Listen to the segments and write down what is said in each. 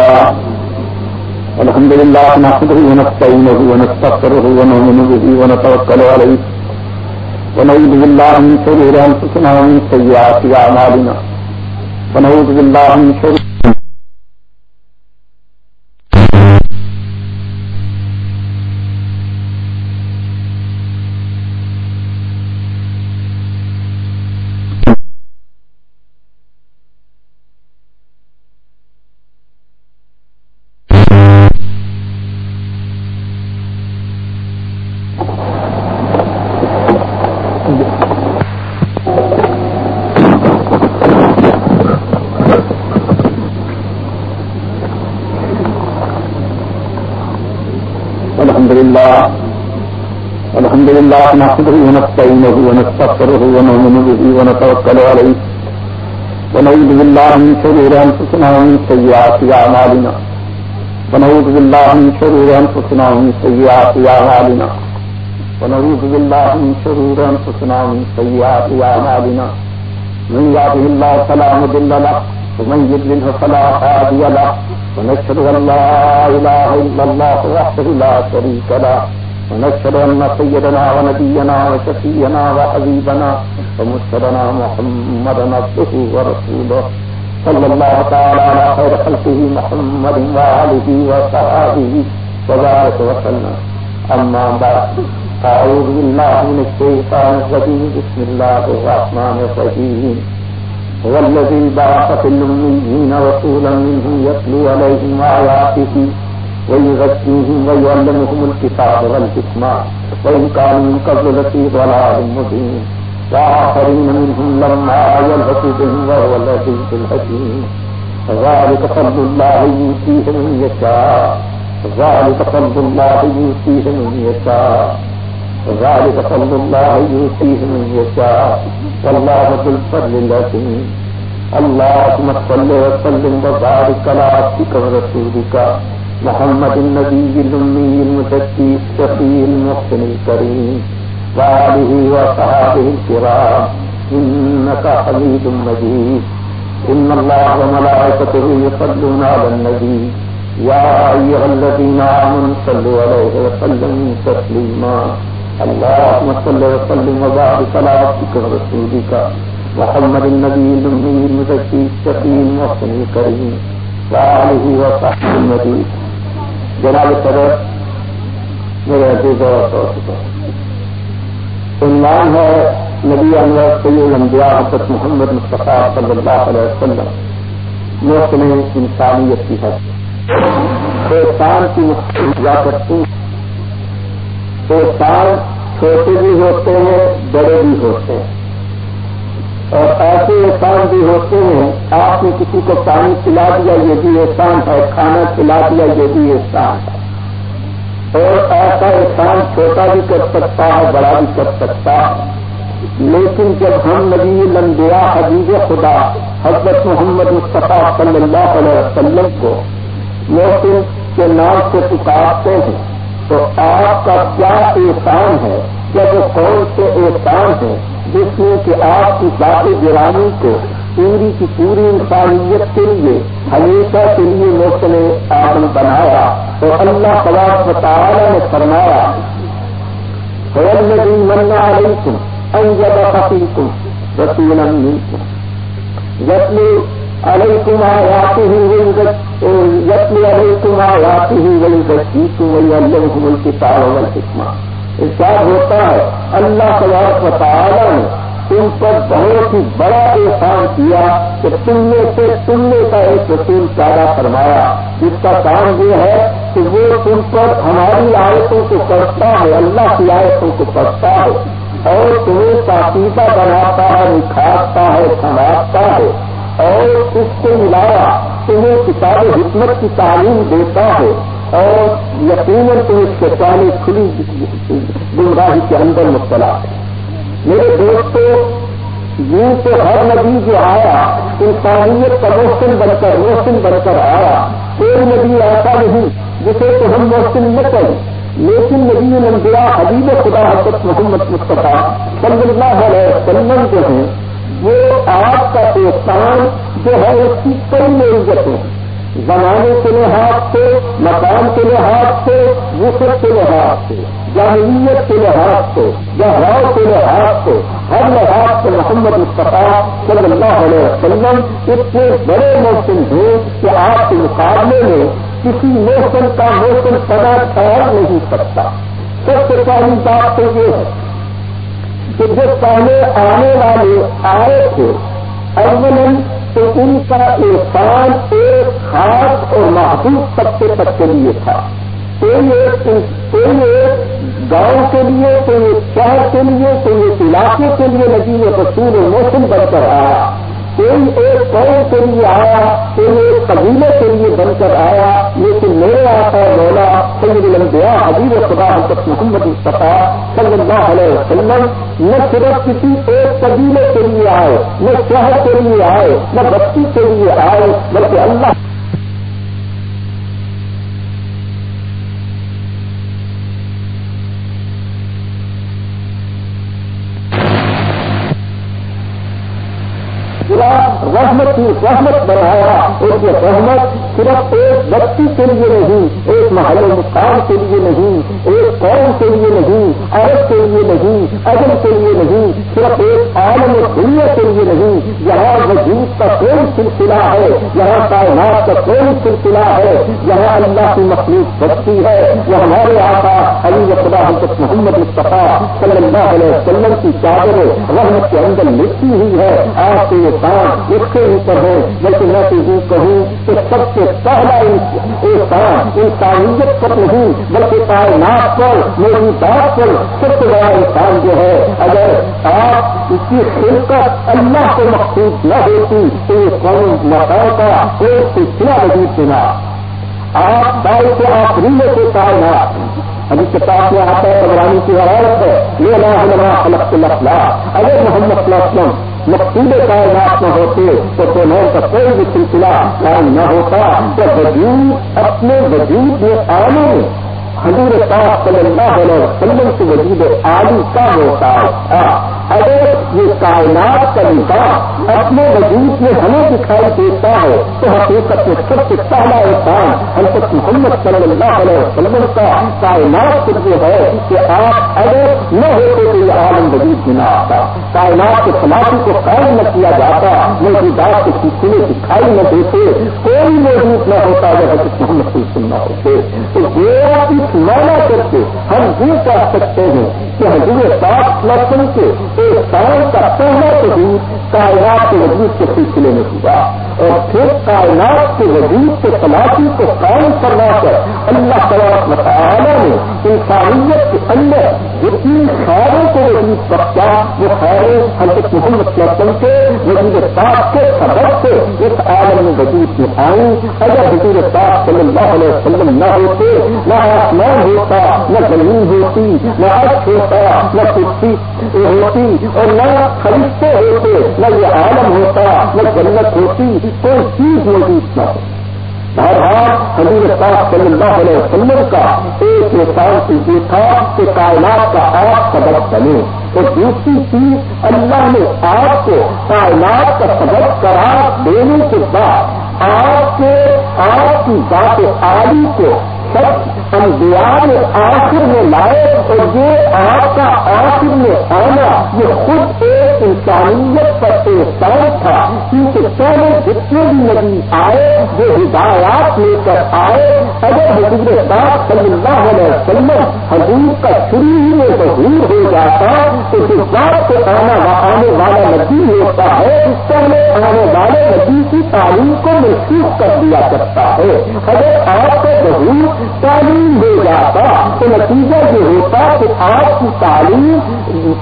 الله الحمد لله نحمده ونستعينه ونستغفره ونؤمن به ونتوكل عليه ونعوذ بالله من شرور انفسنا ومن سيئات اعمالنا. ونعوذ بالله من شرور نحمده ونستعينه ونستغفره ونؤمن به ونتوكل عليه. ونعوذ بالله من شرور انفسنا ومن سيئات اعمالنا ونعوذ بالله من شرور انفسنا ومن سيئات اعمالنا ونعوذ بالله من شرور انفسنا ومن سيئات اعمالنا من يهده الله فلا مضل له، ومن يضلله فلا هادي له. ونشهد أن لا إله إلا الله وحده لا شريك له. ونشهد أن سيدنا ونبينا وشفينا وحبيبنا ومرشدنا محمدا عبده ورسوله صلى الله تعالى على خير خلقه محمد وآله وصحابه وبارك وسلم. أما بعد، أعوذ بالله من الشيطان الرجيم. بسم الله الرحمن الرحيم. هو الذي بعث في الأميين رسولا منهم يتلو عليهم آياته ويغذيهم ويعلمهم الكتاب والحكمة وإن كانوا من قبل لفي ضلال مبين وآخرين منهم لما بهم وهو العزيز الحكيم ذلك فضل الله يؤتيه من يشاء ذلك فضل الله يؤتيه من يشاء ذلك فضل الله يؤتيه من يشاء والله ذو الفضل العظيم اللهم صل وسلم وبارك على عبدك ورسولك محمد النبي الأمي المزكي الشفي المحسن الكريم وآله وصحابه الكرام إنك حميد مجيد إن الله وملائكته يصلون على النبي يا أيها الذين آمنوا صلوا عليه وسلموا تسليما اللهم صل وسلم وبارك على عبدك ورسولك محمد النبي الأمي المزكي الشفي المحسن الكريم وآله وصحبه المجيد جناب صدر، میرے عزیز اور دوستوں عنوان ہے نبی انور سید انبیاء حضرت محمد مصطفیٰ صلی اللہ علیہ وسلم محسن انسانیت کی ہے۔ احسان کی مختلف کرتی احسان چھوٹے بھی ہوتے ہیں، بڑے بھی ہوتے ہیں۔ اور ایسے احسان بھی ہوتے ہیں، آپ نے کسی کو پانی پلا دیا، یہ بھی احسان ہے، کھانا کھلا دیا، یہ بھی احسان ہے۔ اور ایسا احسان چھوٹا بھی کر سکتا ہے، بڑا بھی کر سکتا ہے۔ لیکن جب ہم نبی لمبیا حبیب خدا حضرت محمد مصطفیٰ صلی اللہ علیہ وسلم کو محسن کے نام سے پکارتے ہیں، تو آپ کا کیا احسان ہے؟ یا وہ کون سے احسان ہے جس میں کہ آپ کی ذات گرانی کو پوری کی پوری انسانیت کے لیے، ہمیشہ کے لیے موسم آدم بنایا تو اللہ تبار تعالیٰ نے فرمایا فیل ندی منا علیکم انجب حقیقم رسول یتلی علیکم آیاتی ہی یتلی علیکم آیاتی ہی وہی بچیکم وہی اللہ الکتاب والحکمہ۔ ارشاد ہوتا ہے۔ اللہ تبارک و تعالیٰ نے تم پر بہت ہی بڑا احسان کیا کہ تم نے سے سننے کا ایک رسول پیدا فرمایا۔ جس کا کام یہ ہے کہ وہ تم پر ہماری آیتوں کو پڑھتا ہے، اللہ کی آیتوں کو پڑھتا ہے اور تمہیں تاقیدہ بناتا ہے، نکھارتا ہے سنبھالتا ہے اور اس کے علاوہ تمہیں کتاب حکمت کی تعلیم دیتا ہے۔ اور یقیناً تم اس کے پہلے کھلی گمراہی کے اندر مبتلا ہے۔ میرے دوستوں یوں تو ہر نبی جو آیا، انسانیت کا محسن بن کر محسن بن کر آیا۔ کوئی نبی ایسا نہیں جسے تو ہم محسن نہ کریں لیکن نبی نمبیا حبیب خدا حضرت محمد مصطفیٰ صلی اللہ علیہ وسلم جو ہیں، وہ آپ کا احسان جو ہے، اس کی کئی عزتیں زمانے کے لحاظ سے مکان کے لحاظ سے وسط کے لحاظ سے، جاہلیت کے لحاظ سے جہراؤ کے لحاظ سے، ہر لحاظ سے محمد مصطفیٰ صلی اللہ علیہ وسلم اتنے بڑے موسم تھے کہ آپ کے مقابلے میں کسی موسم کا موسم پدا تیار نہیں سکتا سب سے پہلی بات تو یہ ہے کہ جو پہلے آنے والے آئے تھے اول تو ان کا احسان ایک خاص اور محبوب طبقے تک کے لیے تھا۔ کوئی ایک گاؤں کے لیے، کوئی ایک شہر کے لیے، کوئی ایک علاقے کے لیے لگی وہ رسول موسم بن کر آیا۔ کوئی ایک قوم کے لیے آیا، کوئی ایک قبیلے کے لیے بن کر آیا، لیکن میرے آتا مولا سید الانبیاء حبیب خدا حضرت محمد مصطفیٰ صلی اللہ علیہ وسلم نہ صرف کسی ایک قبیلے کے لیے آئے، نہ شہر کے لیے آئے، نہ بستی کے لیے آئے، بلکہ اللہ رحمت کی رحمت بڑھایا اور یہ رحمت صرف ایک بستی کے لیے نہیں، ایک محل مقام کے لیے نہیں، ایک قوم کے لیے نہیں، عرب کے لیے نہیں عدم کے لیے نہیں، صرف ایک عالم دنیا کے لیے نہیں، یہاں وجود کا کوئی سلسلہ ہے، یہاں کائنات کا کوئی سلسلہ ہے، یہاں اللہ کی مخلوق بستی ہے، وہ ہمارے آقا علی خدا حضرت محمد مصطفیٰ صلی اللہ علیہ وسلم کی چادر رحمت کے اندر لکھی ہوئی ہے آپ کے یہ کام اس کے اوپر ہے بلکہ میں تو یہ کہوں کہ سب سے پہلا انسان انسانیت پر نہیں، بلکہ کائنات پر، میری بات پر سب سے بڑا انسان جو ہے، اگر آپ اس کی خلقت اللہ کو مخصوص نہ ہوتی، تو یہ قوم مکان کا کوئی سلسلہ وجود دینا آپ دائیں سے آپ ریلے سے کائنات ابھی کتاب میں آتا ہے ابرانی کی عورت ہے، یہ نہ ہمارا الگ الگ اگر محمد صلی اللہ علیہ وسلم مقصود کائنات نہ ہوتے تو دونوں کا کوئی بھی سلسلہ قائم نہ ہوتا۔ تو وجود اپنے وجود میں آنے حضور صاحب صلی اللہ علیہ وسلم کے وجود عالی کا ہوتا۔ ہے اگر یہ کائنات کا نکاح اپنے وجود میں ہمیں دکھائی دیتا ہے تو حقیقت میں سب سے پہلا احسان حضرت محمد صلی اللہ علیہ وسلم کا کائنات سے یہ ہے کہ آپ اگر نہ ہوتے تو یہ عالم وجود میں نہ آتا۔ کائنات کے سماپی کو قائم نہ کیا جاتا میری بات کے سلسلے دکھائی نہ دیتے، کوئی موجود نہ ہوتا اگر حضرت محمد صلی اللہ ہوتے۔ تو یہ اس مانا کر کے ہم یہ کہہ سکتے ہیں کہ حضور پاک لسن کے انسان کا پہلا وجود کائنات کے وجود کے سلسلے میں ہوا۔ اور پھر کائنات کے وجود کے تلاشی کو قائم کروا کر اللہ تعالیٰ نے انسانیت کے اندر جتنی خیروں کو وجود کرتا، وہ خیریں حضرت محمد وسلم کے وجود پاک کے سبب سے اس عالم میں وجود میں آئی اگر حضور پاک صلی اللہ علیہ وسلم نہ ہوتے، نہ آسمان ہوتا، نہ زمین ہوتی، نہ ارتھ ہوتا، نہ کرسی ہوتی، اور نہ خریدتے ہوتے، نہ یہ عالم ہوتا، نہ جنت ہوتی کوئی چیز موجود نہ ہو بہرحال حضور پاک صلی اللہ علیہ وسلم کا ایک احسان سے یہ تھا کہ کائنات کا آپ سبق بنے اور دوسری چیز اللہ نے آپ کو کائنات کا سبق قرار دینے کے بعد آپ کے آپ کی ذات عالی کو سب انبیاء نے آخر میں لائے اور یہ آپ کا آخر میں آنا، یہ خود ایک انسانیت پر احسان تھا، کیونکہ پہلے جتنے بھی نبی آئے جو ہدایات لے کر آئے۔ اگر حضور صاحب صلی اللہ علیہ وسلم حضور کا شروع ہی میں ظہور ہو جاتا، تو جو بات سے آنا آنے والا نبی ہوتا ہے پہلے آنے والے نبی کی تعلیم کو محسوس کر دیا کرتا ہے۔ اگر آپ کا ظہور تعلیم دے جاتا، تو نتیجہ یہ ہوتا کہ آپ کی تعلیم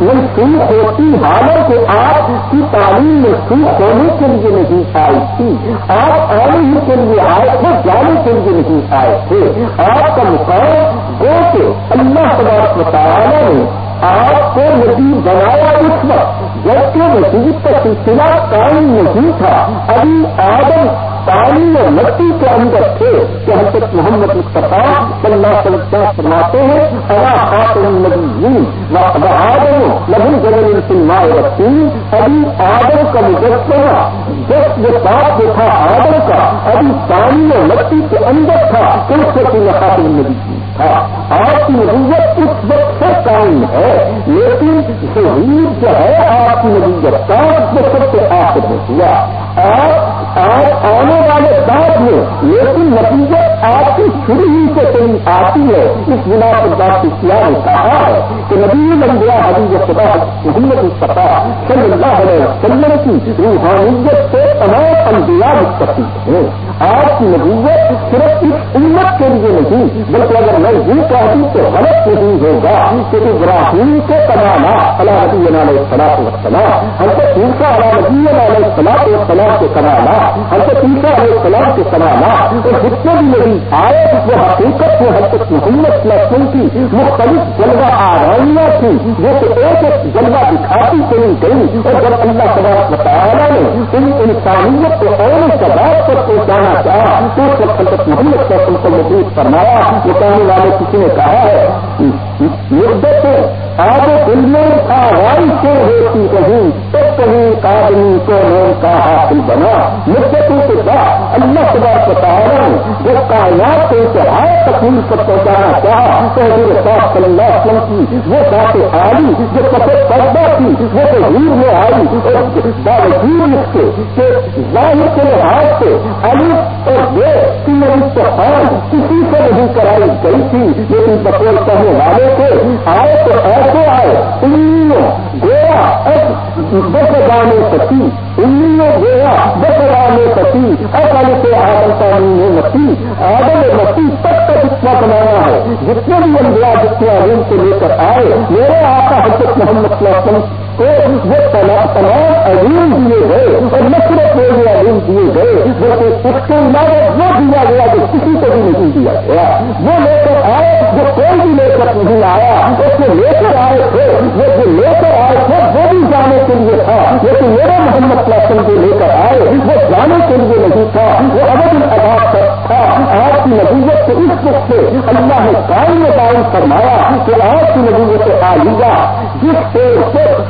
منسوخ ہوتی حالانکہ آپ کی تعلیم منسوخ ہونے کے لیے نہیں آئی تھی۔ آپ آنے ہی کے لیے آئے تھے، جانے کے لیے نہیں آئے تھے۔ آپ کا مقام وہ کہ اللہ تعالیٰ نے آپ کو نبی بنایا اس وقت، جبکہ وزیر کا سلسلہ قائم نہیں تھا۔ ابھی آدم پانی اور مٹی کے اندر تھے کہ حضرت محمد مصطفیٰ صلی اللہ علیہ وسلم فرماتے ہیں، الا خاتم النبیین و آدم لبن جبل السلماء رسول ابھی آدم کا مجسمہ، جس جو پاپ جو تھا آدم کا، ابھی پانی اور مٹی کے اندر تھا۔ اس سے خاتم النبیین تھا؟ آپ کی نبوت اس وقت سے قائم ہے، لیکن شہید جو ہے، آپ کی نبوت کا وہ سب سے آخر میں ہوا۔ اور آنے والے بات میں، لیکن نتیجہ آپ کی شروع ہی سے کہیں آتی ہے، اس بنا پر بات کیا نے کہا ہے کہ نبی لمبیا حبیب خدا محمد مصطفیٰ صلی اللہ علیہ وسلم کی روحانیت سے تمام انبیاء مستفید ہیں۔ آپ کی نبوت صرف اس امت کے لیے نہیں، بلکہ اگر میں یہ کہتی تو غلط نہیں ہوگا کہ ابراہیم کو کمانا اللہ نبی علیہ السلام وسلام ہم کو تیسرا اللہ نبی علیہ السلام وسلام کو کمانا ہم کو تیسرا علیہ السلام کو کمانا اور جتنے بھی نہیں آئے وہ حقیقت میں حضرت محمد لسن کی مختلف جلوہ آرائیاں تھی جو کہ ایک ایک جلوہ دکھاتی چلی گئی اور جب اللہ تبارک مطالعہ نے ان انسانیت کو اور سباب پر پہنچانا چاہا، تو حضرت محمد صلی کو محبوب فرمایا یہ کہنے والے کسی نے کہا ہے مدت آگے دنیا آواز سے ہوتی کہیں تو کو نام کا حاصل بنا مدتوں کے بعد اللہ خدا کو تعالیٰ نے جو کائنات کو انتہائی تکلیف پر پہنچانا چاہا۔ تو حضور پاک صلی اللہ علیہ وسلم کی وہ بات آئی جو سفید پردہ تھی، وہ تو ہیر میں آئی۔ اور باوجود اس کے، کہ ظاہر کے لحاظ سے علی اور یہ تین انتخاب کسی سے نہیں کرائی گئی تھی، لیکن بطور کہنے والے تھے۔ آئے تو ایسے آئے، انیوں گویا بس گانے سچی، انیوں گویا بس گانے سچی اصل سے آدم کا مسیح آدم مسیح تب تک اتنا بنانا ہے۔ جتنے بھی انبیاء جتنے عظیم کو لے کر آئے، میرے آقا حضرت محمد صلی اللہ علیہ وسلم کو وہ تمام عظیم دیے گئے اور نفرت میں بھی عظیم دیے گئے، وہ اس کے علاوہ وہ دیا گیا جو کسی کو بھی نہیں دیا گیا۔ وہ لے کر آئے، جو کوئی بھی لے کر نہیں آیا، اس کو لے کر آئے تھے، وہ جو لے کر آئے تھے، وہ بھی جانے کے لیے تھا۔ لیکن میرا محمد پلاسن جو لے کر آئے، وہ جانے کے لیے نہیں تھا۔ وہ ابد الباد پر تھا۔ آپ کی نبوت سے اس وقت سے اللہ نے قائم قائم فرمایا کہ آپ کی نبوت آئیگا، جس سے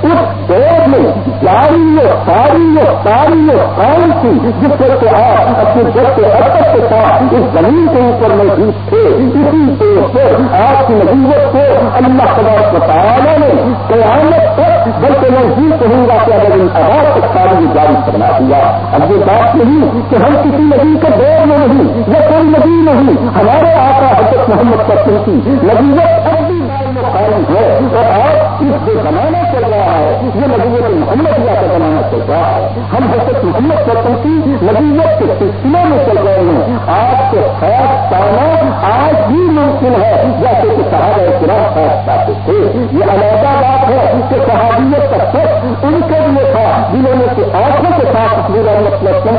اس دور میں جاری، ساری ساری تھی جس طرح سے آپ اپنے جب کے ارتب کے ساتھ اس زمین کے اوپر موجود تھے، اسی طور پر آپ کی نبوت کو اللہ خبر بتایا نے قیامت تک بلکہ میں یہ کہوں گا کہ اگر ان آواز تک ساری جاری کرنا دیا اب یہ بات نہیں کہ ہم کسی نبی کے دور میں نہیں، یا کوئی نبی نہیں، ہمارے آقا حضرت محمد کرتے کی نبیت اب بھی قائم ہے۔ اور آپ اس جو زمانہ چل رہا ہے۔ یہ نبیت محمد یا کا زمانہ چل رہا ہے۔ ہم حضرت محمد کرتے کی نبیت کے سلسلے میں چل رہے ہیں۔ آپ کے خیال پانا آج بھی ممکن ہے جیسے کہ صحابہ کرام خیال پاتے تھے۔ یہ علیحدہ بات ہے کہ صحابیت کا سچ ان کے لیے تھا، جنہوں نے کہ آنکھوں کے ساتھ تصویر مطلب کو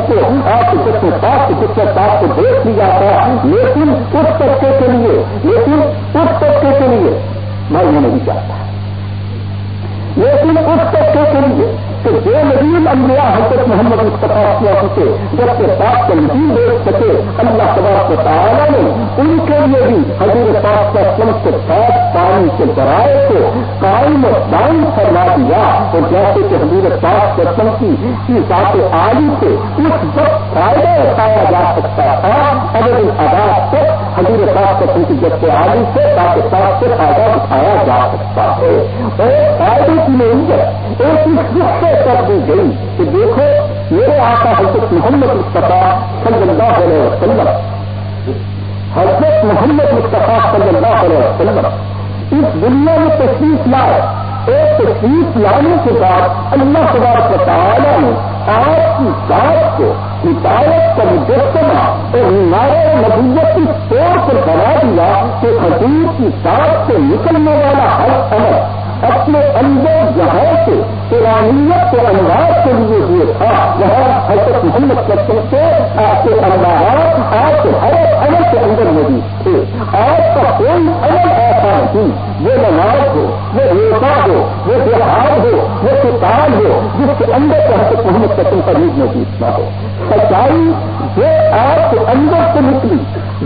آپ کے کتنے ساتھ کتنے ساتھ کو دیکھ لیا تھا لیکن اس طبقے کے لیے، لیکن اس طبقے کے لیے میں یہ نہیں چاہتا۔ لیکن اس طبقے کے لیے کہ جو نبی الانبیاء حضرت محمد مصطفیٰ کیا سکے جب کے پاس کا نہیں دیکھ سکے اللہ تبار کو تعالیٰ نے ان کے لیے بھی حضور پاک کا سم کے ساتھ پانی کے ذرائع کو قائم و دائم فرما دیا۔ اور جیسے کہ حضور پاک کے سم کی ذات عالی سے اس وقت فائدہ اٹھایا جا سکتا تھا اگر ان آداب سے حضور پاک کا سم جب سے عالی سے سے فائدہ اٹھایا جا سکتا ہے۔ اور فائدے کی نہیں ہے، ایک اس وقت کر دی گئی کہ دیکھو، میرے آقا حضرت محمد مصطفیٰ صلی اللہ علیہ وسلم، حضرت محمد مصطفیٰ صلی اللہ علیہ وسلم، اس دنیا میں تشریف لائے۔ ایک تشریف لانے کے بعد اللہ تبارک تعالیٰ نے آپ کی ذات کو ہدایت کا مجسمہ اور نئے نبوت کی طور پر بنا دیا کہ حضور کی ساتھ سے نکلنے والا ہر عمل اپنے اندر جہاں سے قرآنیت کے انداز کے لیے ہوئے تھا وہاں حضرت محمد سچن سے آپ کے انداز آپ کے ہر عمل کے اندر موجود تھے۔ آپ کا کوئی عمل ایسا تھی وہ نماز ہو، وہ روزہ ہو، وہ تہوار ہو، وہ کتاب ہو، جس کے اندر سے حضرت محمد قسم کا نیز محسوس نہ ہو۔ سچائی جو آپ کے اندر سے نکلی،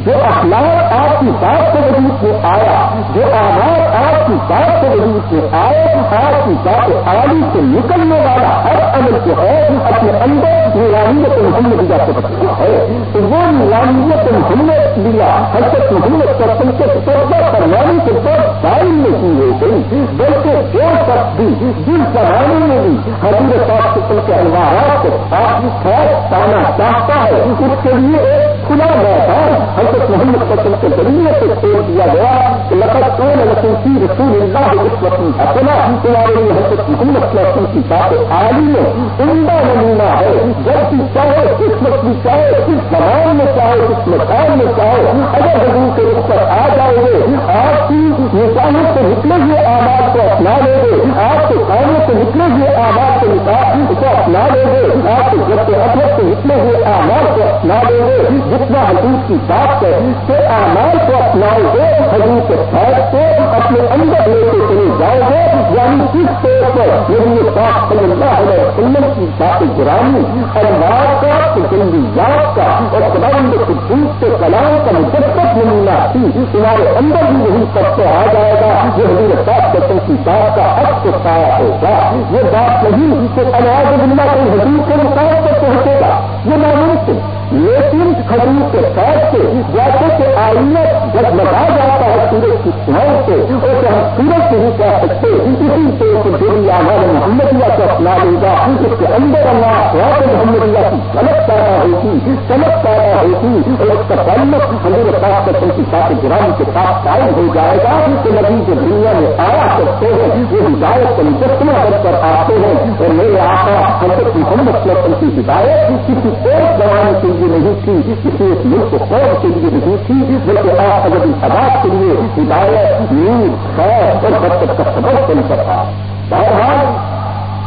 جو اخلاق آپ کی بات سے وجود میں آیا، جو آواز آپ کی بات سے وجود میں آئے آپ کی بات آلی سے نکلنے والا ہر عمل جو ہے اپنے اندر نیلامیت محمد لیا سے بچا ہے، تو وہ نیلامیت محمد لیا، حضرت محمد قسم کے سودا کروانے کے بعد ٹائم نہیں ہو گئی، بلکہ جو شخص بھی جن زمانے میں بھی حضور صاحب کے انوارات کو آپ کی خیر پانا چاہتا ہے، اس کے لیے ایک کھلا میدان حضرت محمد قسم کے ذریعے سے چھوڑ دیا گیا کہ لقد کون لطیفی رسول اللہ اس وقت اپنا تمہارے لیے حضرت محمد قسم کی بات عالی میں عمدہ نمونہ ہے۔ جب بھی چاہے کس وقت بھی چاہے کس زمان میں چاہے کس مکان میں چاہے، اگر حضور کے اس پر آ جاؤ گے، آپ کی نکاحوں سے نکلے ہوئے آواز کو اپنا لے گے، آپ کے کاموں سے نکلے ہوئے آواز کو نکاح کو اپنا لے گے، آپ کے جب کے ادب سے نکلے ہوئے آواز کو اپنا لے گے۔ جتنا حضور کی بات ہے کہ آمال کو اپناؤ گے حضور کے فیض کو اپنے اندر لے کے چلے جاؤ گے یعنی کس طور پر؟ یعنی بات صلی اللہ علیہ وسلم کی بات گرامی انوار کا تجلیات کا اور کلام قدوس کے کلام کا مجسمت نمونہ تھی۔ تمہارے اندر بھی یہی سب سے آ جائے گا یہ حضور پاک قسم کی بات کا حق کو پایا ہوگا۔ یہ بات نہیں کہ انواز اللہ کوئی حضور کے مقام پر پہنچے گا۔ یہ ناممکن لیکن خرید کے ساتھ سے جیسے کہ آئیے جب لگا جاتا ہے سورج کی سنائی سے اسے ہم سورج نہیں کہہ سکتے، اسی سے دلی آماد محمدیہ کو اپنا لے گا۔ اس کے اندر اللہ خواب محمدیہ کی غلط پیدا ہوگی سمجھ پیدا ہوگی، اور اس کا تعلق ہمارے پاس قسم کی ساتھ گرام کے ساتھ قائم ہو جائے گا کہ نبی جو دنیا میں آیا کرتے ہیں، وہ ہدایت کا مجسمہ بن کر آتے ہیں۔ اور میرے آقا حضرت محمد اللہ وسلم کی ہدایت کسی ایک زمانے کے لیے لیے نہیں تھی کسی ایک ملک کو قوم کے لیے نہیں تھی، بلکہ آپ اگر آباد کے لیے ہدایت، نیند، خیر اور برکت کا سبب بن سکتا بہرحال،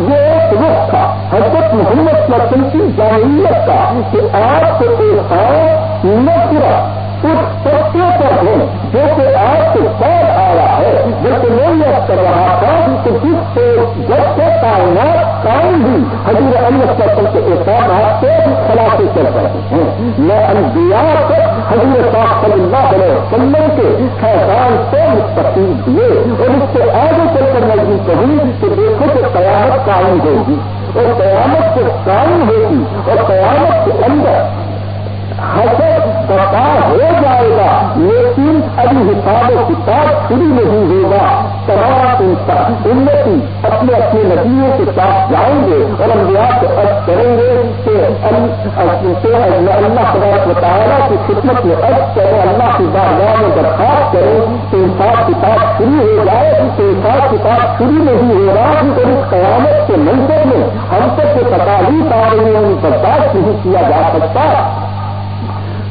یہ ایک رخ تھا، حضرت محمد وسلم کی جامعیت کا، کہ آپ کو ایک خیر نہ پورا، اس سچے پر ہوں جو کہ آپ کے ہے۔ میں یہ کر رہا تھا کہ جس سے جب سے کائنات کام بھی حضور امت سفر کے احسانات سے خلاف چل رہے ہیں۔ میں انبیاء تک حضور صاحب صلی اللہ علیہ وسلم کے خیران سے مستقل دیے اور اس سے آگے چل کر میں یہ کہوں کہ دیکھو کہ قیامت قائم ہوگی۔ اور قیامت سے قائم ہوگی، اور قیامت کے اندر حسد بتا ہو جائے گا، لیکن ابھی حساب و کتاب شروع نہیں ہوگا۔ تمام انتی اپنے اپنے ندیوں کے ساتھ جائیں گے اور انبیاء کو عرض کریں گے کہ اللہ خبر مطالعہ کی خدمت میں عرض کریں، اللہ کی بارگاہ میں درخواست کریں کہ حساب کتاب شروع ہو جائے تو حساب کتاب شروع نہیں ہو رہا اور اس قیامت کے منظر میں ہم تک جو تکالیف آ رہی ہیں ان برداشت نہیں کیا جا سکتا۔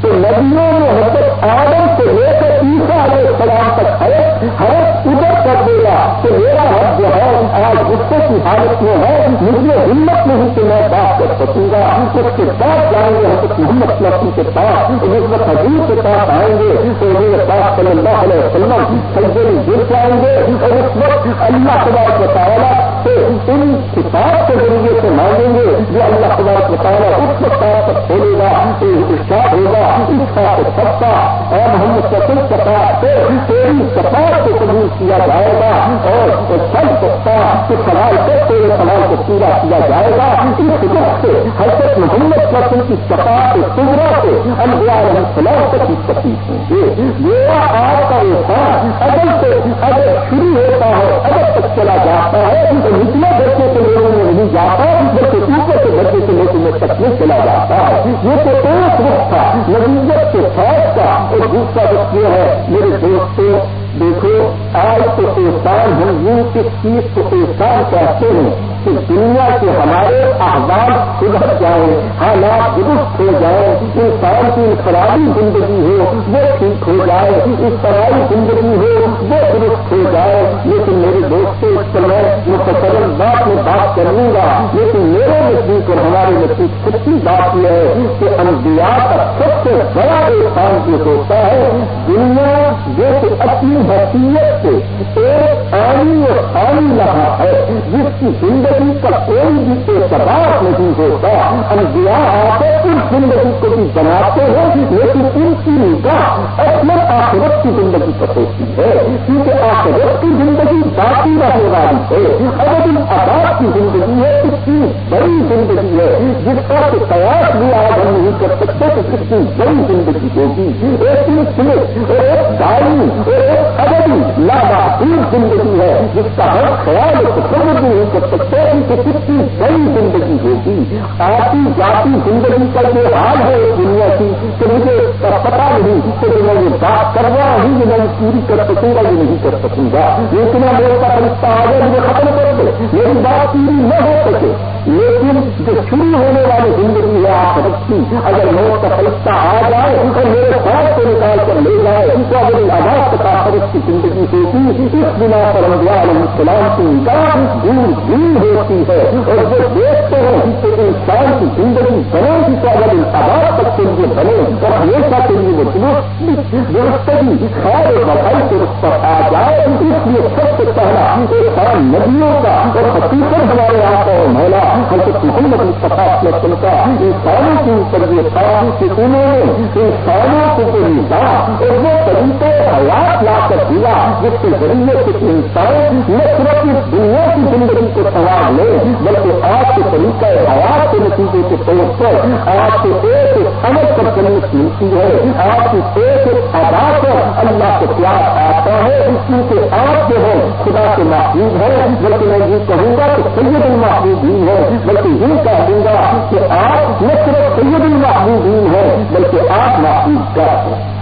تو ندیوں میں حضرت آدم سے لے کر عیسا علیہ السلام تک ہے ہر ادھر کر دے گا کہ میرا حق جو ہے، آج غصے کی حالت میں ہے، مجھے ہمت نہیں کہ میں بات کر سکوں گا۔ اس کے بعد جائیں گے حضرت محمد لڑکی کے پاس اس وقت حضور کے پاس آئیں گے، تو میرے پاس صلی اللہ علیہ وسلم سجدے میں گر جائیں گے اور اس وقت اللہ تبارک و تعالیٰ سے ان کتاب کے ذریعے سے مانگیں گے جو اللہ تبارک و تعالیٰ اس وقت تک کھولے گا تو ارشاد ہوگا، اس کا سب اور محمد سسل کپاس سے، تیری کپاس کو قبول کیا جائے گا اور سب سکتا کے سوال سے، تیرے سوال کو پورا کیا جائے گا۔ اس وقت سے حضرت محمد سسل کی کپاس سنگرا سے انبیاء علیہ السلام تک کی تکلیف ہوں گے۔ میرا آپ کا احسان اگر سے اگر شروع ہوتا ہے اگر تک چلا جاتا ہے نچلے درجے کے لوگوں میں نہیں جاتا، بلکہ اوپر کے درجے کے لوگوں میں تکلیف چلا جاتا ہے۔ یہ تو ایک وقت تھا نویت کے فوج کا۔ اور دوسرا وقت یہ ہے، میرے دوستوں دیکھو، آج تو احسان ہم، یوں کس چیز کو احسان کہتے ہیں؟ کہ دنیا کے ہمارے احباب سدھر جائیں، حالات درست ہو جائیں، انسان کی انفرادی زندگی ہو، وہ ٹھیک ہو جائے، اس زندگی ہو، وہ درست ہو جائے۔ لیکن میرے دوستوں، اس پر میں متصل بات میں بات کروں گا۔ لیکن میرے نزدیک اور ہمارے نزدیک سچی بات یہ ہے کہ انبیاء کا سب سے بڑا احسان یہ ہوتا ہے، دنیا جو کہ اپنی حیثیت سے ایک آنی اور آنی رہا ہے، جس کی زندگی کا کوئی بھی اعتبار نہیں ہوتا ہم دیا آتے اس زندگی کو بھی بناتے ہیں، لیکن ان کی نگاہ اپنے آخرت کی زندگی پر ہوتی ہے، کیونکہ آخرت کی زندگی باقی رہنے والی ہے۔ اگر ان آباد کی زندگی ہے کتنی بڑی زندگی ہے، جس کا کہ قیاس بھی آج ہم نہیں کر سکتے کہ کتنی بڑی زندگی ہوگی۔ ایک سلک ایک گاڑی ایک ادبی لاباقی زندگی ہے، جس کا ہر خیال تصور بھی نہیں کر سکتے کہ کتنی بڑی زندگی ہوگی۔ آتی جاتی زندگی کا جو حال ہے دنیا کی کہ مجھے پتا نہیں کہ میں یہ بات کر رہا ہوں یہ میں پوری کر سکوں گا یہ نہیں کر سکوں گا۔ لیکن میرے کا رشتہ آ گیا مجھے ختم کر دے میری بات پوری نہ ہو سکے۔ لیکن جو شروع ہونے والی زندگی ہے آپ رکھتی اگر موت کا فرشتہ آ جائے اور میرے ساتھ کو نکال کر لے جائے، تو اگر آباد کا فرق کی زندگی ہوتی اس بنا پر علیہ السلام کی نکاح دور دور ہو ہوتی ہے اور جو دیکھتے ہیں کہ انسان کی زندگی بنے کی قابل اگر آباد کے بنے اور ہمیشہ کے لیے وہ درستگی خیر بھائی کے اس پر آ جائے، اس لیے سب سے پہلا انسان ندیوں کا اور حقیقت ہمارے آپ اور مولا حضرت محمد مصطفیٰ وسلم کا انسانوں کے اوپر یہ تھا کہ انہوں نے انسانوں کو کوئی نظام اور وہ طریقے حیات لا کر دیا جس کے ذریعے سے انسان نہ صرف اس دنیا کی زندگی کو سوال لے، بلکہ آپ کے طریقہ حیات کے نتیجے کے طور پر آپ کے ایک سمجھ پر جنت ملتی ہے آپ کی ایک ادا پر اللہ کو پیار آتا ہے اس لیے کہ آپ جو ہے خدا کے محبوب ہے بلکہ میں یہ کہوں گا کہ سید المحبوبین ہے بلکہ یہ کہہ دوں گا کہ آپ نہ صرف سید المحبوبین ہے بلکہ آپ محبوب کیا ہے۔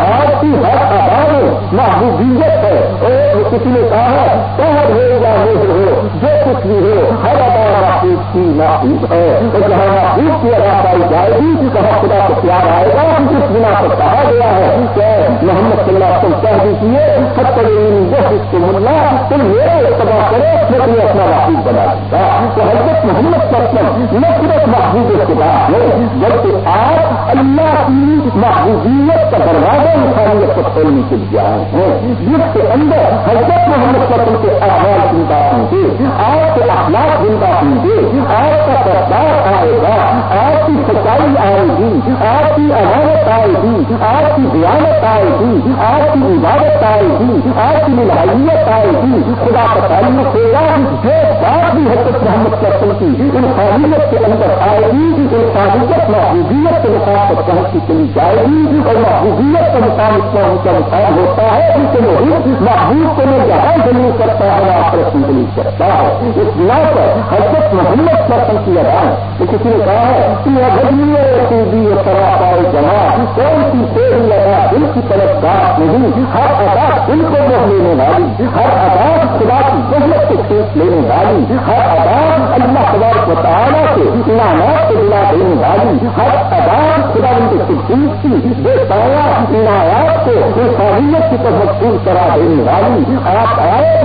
آپ کی ہر آباد محبوبیت ہے۔ اور کسی نے کہا ہے شہر ہو یا مہر ہو، جو کچھ بھی ہو، ہر آباد محبوب کی محبوب ہے۔ اور جہاں محبوب کی ادا پائی جائے گی کہ کہاں خدا کو پیار آئے گا جس بنا پر کہا گیا ہے کہ محمد صلی اللہ علیہ وسلم کہہ دیجیے سب ستر جو اس کو ملنا تم میرے اتباع کرو، میں تمہیں اپنا محبوب بنا دوں گا۔ تو حضرت محمد صلی وسلم نہ صرف محبوب کے بعد ہے بلکہ آپ اللہ کی محبوبیت کا دروازہ سارے انسانیت کو کھولنے کے لیے آئے ہیں۔ جس کے اندر حضرت محمد وسلم کے آواز زندہ ہوں گے، آپ کے اخلاق زندہ ہوں گے، آپ کا کردار آئے گا، آپ کی سچائی آئے گی، آپ کی عمارت آئے گی، آپ کی دیانت آئے گی، آپ کی عبادت آئے گی، آپ کی ملائیت آئے گی۔ خدا کا تعلق ہوگا جو بات بھی حضرت محمد وسلم کی انسانیت کے اندر آئے گی انسانیت محبوبیت کے مقام پر پہنچ کے چلی جائے گی اور محبوبیت کا مقام اتنا اونچا مقام ہوتا ہے لیکن وہی محبوب کو میں جہاں دلیل کرتا ہے آپ رسم کرتا ہے؟ اس بنا پر حضرت محمد پسند کیا جائے تو کسی نے کہا ہے کہ غریبی رسیدی طرح پائے جمع کون سی پیڑ لگا دل کی طرف بات نہیں، ہر ادا دل کو موہ لینے والی، ہر ادا خدا کی ضرورت سے کھینچ لینے والی، ہر ادا اللہ خدا کو تعالیٰ سے انعامات کو دلا دینے والی، ہر ادا خدا ان کے صدیق کی، بے پایا عنایات آپ کو انسانیت کی طرف پور کرا دینے والی۔ آپ آئے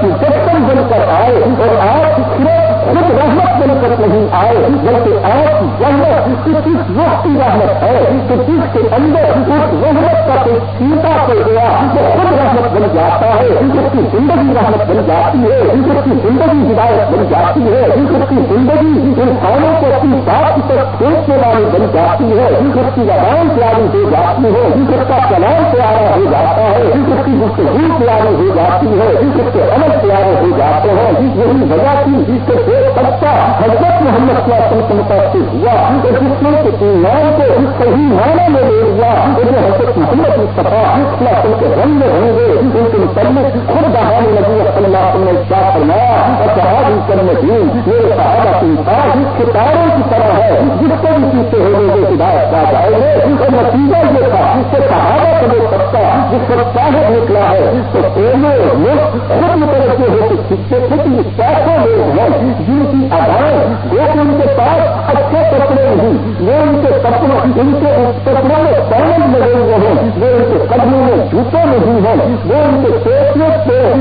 کی جشن بن کر آئے اور آپ صرف خود رحمت بن کر نہیں آئے، بلکہ آپ جہمت کس وقت کی رحمت ہے؟ کہ جس کے اندر اس رحمت کا کوئی سیتا پڑ گیا، وہ خود رحمت بن جاتا ہے اس کی زندگی رحمت بن جاتی ہے اس کی زندگی ہدایت بن جاتی ہے اس کی زندگی انسانوں کو اپنی بات کی طرف والی بن جاتی ہے اس کی زبان پیاری ہو جاتی ہے اس کا کلام پیارا ہو جاتا ہے اس کی گفتگو پیاری ہو جاتی ہے اس کے عمل پیارے ہو جاتے ہیں، یہی وجہ کی جس سے ایک حضرت محمد صلی اللہ علیہ وسلم متاثر ہوا اور جس نے ایمان کو صحیح معنی میں لے لیا اور جو حضرت محمد مصطفیٰ صلی اللہ علیہ وسلم کے رنگ ہوں گے، ان کے متعلق خود بہانے نبی صلی اللہ علیہ وسلم نے کیا فرمایا، اور صحابہ کرنے دین میرے صحابہ کی انسان ستاروں کی طرح ہے، جس کو بھی پیچھے ہونے کے ہدایت پا جائے گے اور نتیجہ یہ تھا کہ صحابہ کا جو سب جس وقت چاہے نکلا ہے، تو پہلے لوگ خود متوجہ ہو کے سیکھتے تھے کہ کیسے لوگ ہیں جن کی آدھائیں وہ ان کے پاس اچھے کپڑے نہیں، وہ ان کے کپڑوں ان کے کپڑوں میں پہلے لگے ہوئے ہیں۔ وہ ان کے قدموں میں جوتے نہیں ہیں۔ وہ ان کے پیٹنے پہ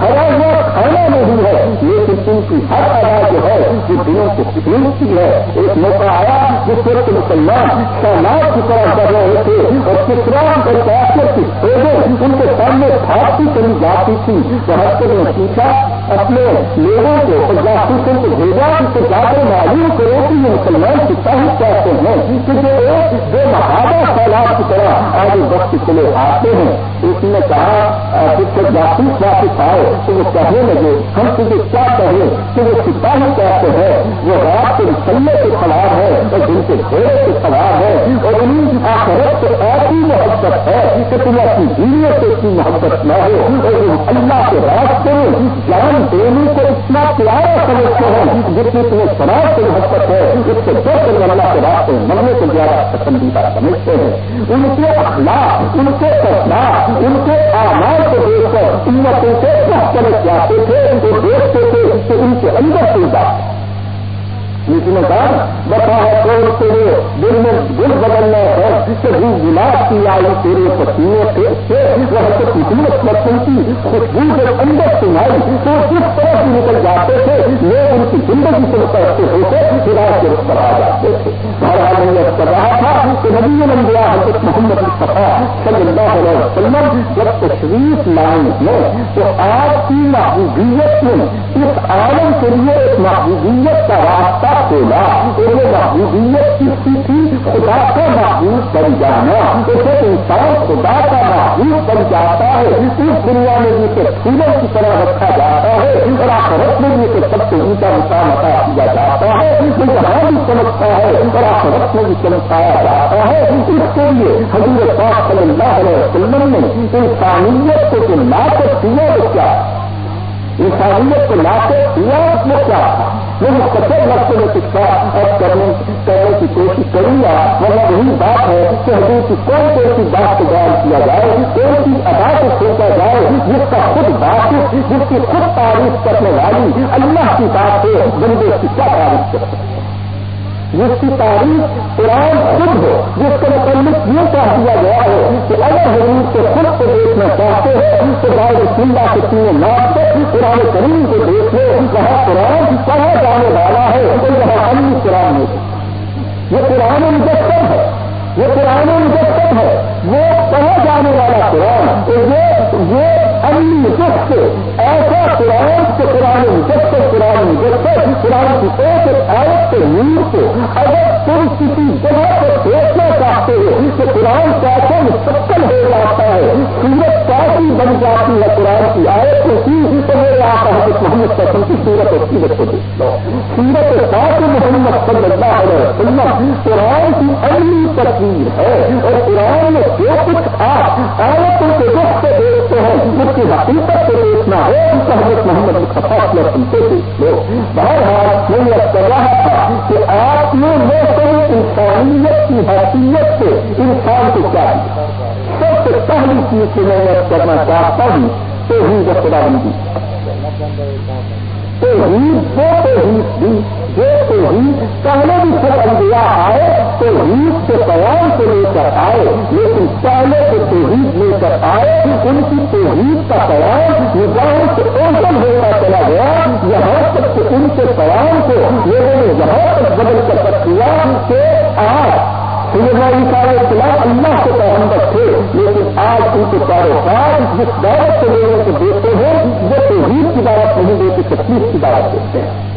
بھرا ہوا کھانا نہیں ہے۔ لیکن ان کی ہر ادا جو ہے وہ دنوں کو قیمتی ہے۔ ایک موقع آیا جس وقت مسلمان سیلاب کی طرح کر رہے تھے اور کسرام اور کافر کی ان کے سامنے پھانسی چلی جاتی تھی۔ تو نے پوچھا اپنے لوگوں کو اور جاسوسوں کو بھیجا تو جا کر معلوم کرو کہ یہ مسلمان کتنا ہی کہتے ہیں کہ جو بے محاذہ سیلاب کی طرح آگے وقت چلے آتے ہیں۔ اس نے کہا جب جاسوس واپس آئے، تو وہ کہنے لگے، ہم تجھے کیا کہیں؟ کہ وہ سپاہی کہتے ہیں، وہ رات کے مسلے کے سوار ہے اور دن کے گھوڑے کے سوار ہے اور انہیں آخرت سے ایسی محبت ہے کہ تم اپنی بیویوں سے اتنی محبت نہ ہو اور اللہ کے راستے میں جان دینے کو اتنا پیارا سمجھتے ہیں جتنی تمہیں شراب سے محبت ہے، اس سے دو کر اللہ کے راستے مرنے کو زیادہ پسندیدہ سمجھتے ہیں۔ ان کے اخلاق، ان کے اخلاق ان کے آمار کو دیکھ کر امتوں سے کس جاتے تھے، ان کو دیکھتے تھے کہ ان کے اندر کوئی بات لیکن بعد بتا ہے کون تیرے دل میں دل بدلنا ہے جس سے بھی گلاس کی آئی تیرے پسینے سے وہ تو حکومت لکھن کی خوشبو جب اندر سنائی تو جس طرح سے نکل جاتے تھے لوگ ان کی زندگی سے کرتے ہوتے ہدایت کے پر آ جاتے تھے۔ بہرحال میں یہ کر رہا تھا کہ نبی لمبیا حضرت محمد مصطفیٰ صلی اللہ علیہ وسلم جب تشریف لائن ہے تو آپ کی محبوبیت میں، اس عالم کے لیے ایک محبوبیت کا راستہ کھولا اور وہ محبوبیت کی تھی خدا کا محبوب بن جانا، اسے انسان خدا کا محبوب بن جاتا ہے، اس دنیا میں بھی اسے پھولوں کی طرح رکھا جاتا ہے، اور آخرت میں بھی اسے سب سے اونچا مقام عطا کیا جاتا ہے وہ جہاں بھی چمکتا ہے، اور آخرت میں بھی چمکایا جاتا ہے۔ اس کے لیے حضور پاک صلی اللہ علیہ وسلم نے انسانیت کو جو ناقص دیا وہ کیا؟ انسانیت کو ناقص دیا اس میں کیا تھا؟ سچے مستقل میں کچھ کرنے کرنے کی کوشش کروں گا، ورنہ وہی بات ہے کہ حضور کی کون کون سی بات کو بیان کیا جائے کون سی ادا کو سوچا جائے، جس کا خود بات جس کی خود تعریف کرنے والی اللہ کی بات ہے بندے کی کیا تعریف کر سکتے جس کی تاریخ قرآن خود ہو، جس کے متعلق یہ کہہ دیا گیا ہے کہ اگر حضور کو خود کو دیکھنا چاہتے ہیں، تو بائے سنگا کے تین نام سے قرآن کریم کو دیکھ لو وہاں قرآن کہاں جانے والا ہے، تو یہاں قرآن میں یہ قرآن مجسم ہے، یہ قرآن مجسم ہے۔ وہ کہاں جانے والا قرآن؟ یہ یہ امن سے ایسا قرآن کے قرآن جس مجسم قرآن مجسم قرآن کی ایک آیت کے نور کو اگر تم کسی جگہ کو دیکھنا چاہتے ہو کہ قرآن کیسے مستقل ہو جاتا ہے، سورت کیسی بن جاتی ہے قرآن کی آیت کو سی تو میرے آپ حضرت محمد قسم کی سورت اور سیرت کو دیکھ لو۔ سورت سات محمد صلی اللہ علیہ وسلم قرآن کی اگلی تصویر ہے اور قرآن میں جو کچھ آپ آیتوں کے رخ سے دیکھتے ہیں اس کی حقیقت کو دیکھنا ہے تو حضرت محمد فاصلہ سنتے دیکھ بہرحال میں یہ کر رہا تھا کہ آپ نے میں انسانیت کی حیثیت سے انسان کو کیا سب سے پہلی چیز کی میں کرنا چاہتا ہوں تو ہی خدا بندی تو ہی تو ہی تو ہی پہلے بھی سب انبیاء آئے، تو عید کے پیام سے لے کر آئے، لیکن پہلے جو توحید لے کر آئے، ان کی توحید کا پیام نظام سے اوپن ہوتا چلا گیا، یہاں تک کہ ان کے پیام کو لوگوں نے یہاں تک بدل کر رکھ دیا کہ آج سارے خلاف اللہ کے پیغمبر تھے، لیکن آج ان کے کاروبار جس دعوت سے لوگوں کو دیتے ہیں، وہ توحید کی دعوت نہیں دیتے تکلیف کی دعوت دیتے ہیں۔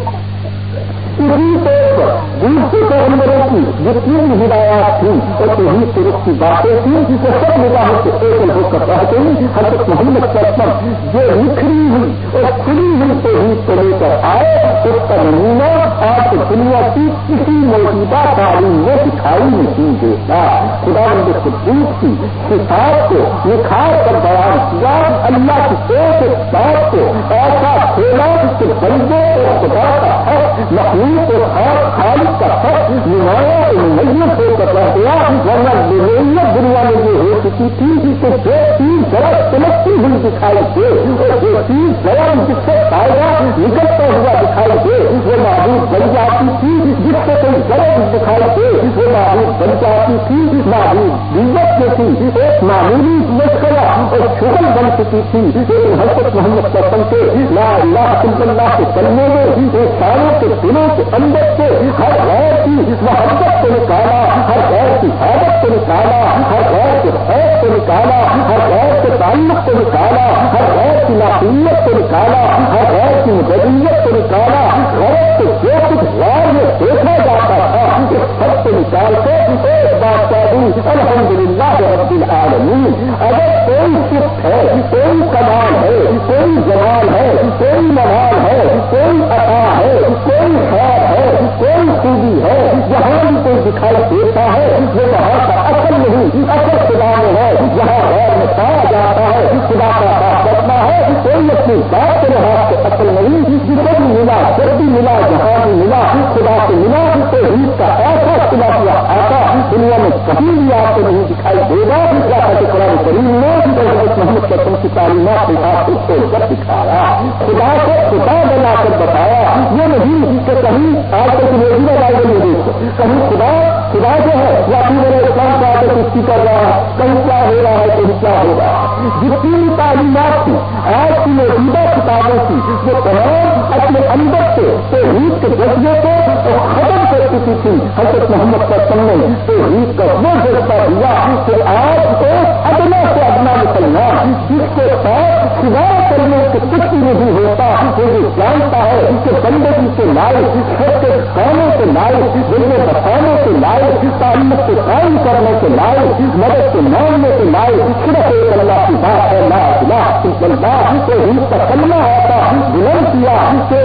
اسی طور پر دوسرے پیغمبروں کی جتنی بھی ہدایات تھیں اور توحید شروع کی باتیں تھیں وہ سب نگاہوں سے ایکل ہو کر رہتے ہیں حضرت محمد کرپن جو نکھری ہوئی اور کھلی ہوئی توحید کو لے کر آئے، اس کا نمونہ آج دنیا کی کسی موجودہ تعلیم میں دکھائی نہیں دیتا۔ خدا بند صدیق کی کتاب کو، نکھار کر بیان کیا، اللہ کی ایک بات کو ایسا کھیلا کہ بندے اور خدا کا حق، مخلوق اور خالق کا حق نمایاں میت ہو کر رہ گیا ورنہ ضرورت دنیا میں یہ ہو چکی تھی کہ جو چیز ذرا چمکتی ہوئی دکھائی دے، اور جو چیز ذرا جس سے فائدہ نکلتا ہوا دکھائی دے، وہ معروف بن جاتی تھی، جس سے کوئی ضرور دکھائی دے، وہ معروف بن جاتی تھی معروف دیوت جو تھی، ایک معمولی مشکل اور بن چکی تھی۔ لیکن حضرت محمد قسم کے لا اللہ اللہ کے چلنے میں انسانوں کے دلوں کے اندر سے ہر غیر کی محبت کو نکالا، ہر غیر کی حادت کو نکالا، ہر غیر کے خوف کو نکالا، ہر غیر کے تعلق کو نکالا، ہر غیر کی ناقیت کو نکالا، ہر غیر کی مجبوریت کو نکالا۔ غیر کو جو کچھ غیر میں دیکھا جاتا تھا، اس سب کو نکال کے ایک بات کہہ دوں الحمد للہ رب العالمین۔ اگر کوئی سکھ ہے، کوئی کمال ہے، کوئی جوال ہے، کوئی نوال ہے، کوئی عطا ہے، کوئی خیر ہے، کوئی خوبی ہے، جہاں بھی کوئی دکھائی دیتا ہے، وہ وہاں کا اصل نہیں، اصل خدا میں ہے، جہاں غیر میں پایا جاتا ہے، خدا کا کرنا ہے، کوئی اپنی بات کے لحاظ سے اصل نہیں جسے بھی ملا، جب بھی ملا، جہاں بھی ملا، خدا سے ملا تو عید کا ایسا خدا کیا آتا دنیا میں کہیں بھی آپ کو نہیں دکھائی دے گا یا قرآن کریم نے حضرت محمد قسم کی تعلیمات کے ساتھ اس کو جب دکھایا، خدا کو خدا بنا کر بتایا، یہ نہیں کہ کہیں آج تک روزی میں جائے گا دیکھو کہیں خدا خدا جو ہے یا پھر میرے اسلام کا آگے کچھ کر رہا ہے، کہیں کیا ہو رہا ہے، کہیں کیا ہو رہا ہے۔ جتنی تعلیمات تھی، آج کی موجودہ کتابوں کی، وہ تمام اپنے اندر سے تو عید کے جذبے کو ختم کر چکی تھی حضرت محمد کا سننے تو عید کا وہ جذبہ دیا کہ آج ایک ادنا سے ادنا مسلمان، جس کے ساتھ خدا کرنے سے کچھ بھی نہیں ہوتا، وہ بھی جانتا ہے کہ بندگی سے لائے سب کے کاموں سے لائے دل میں بتانے سے لائے تعلق کو قائم کرنے سے لائے مدد کے ماننے سے لائے صرف ایک اللہ کی بات ہے، لا الہ الا اللہ تو ہند کا کلمہ آتا، بلند کیا کہ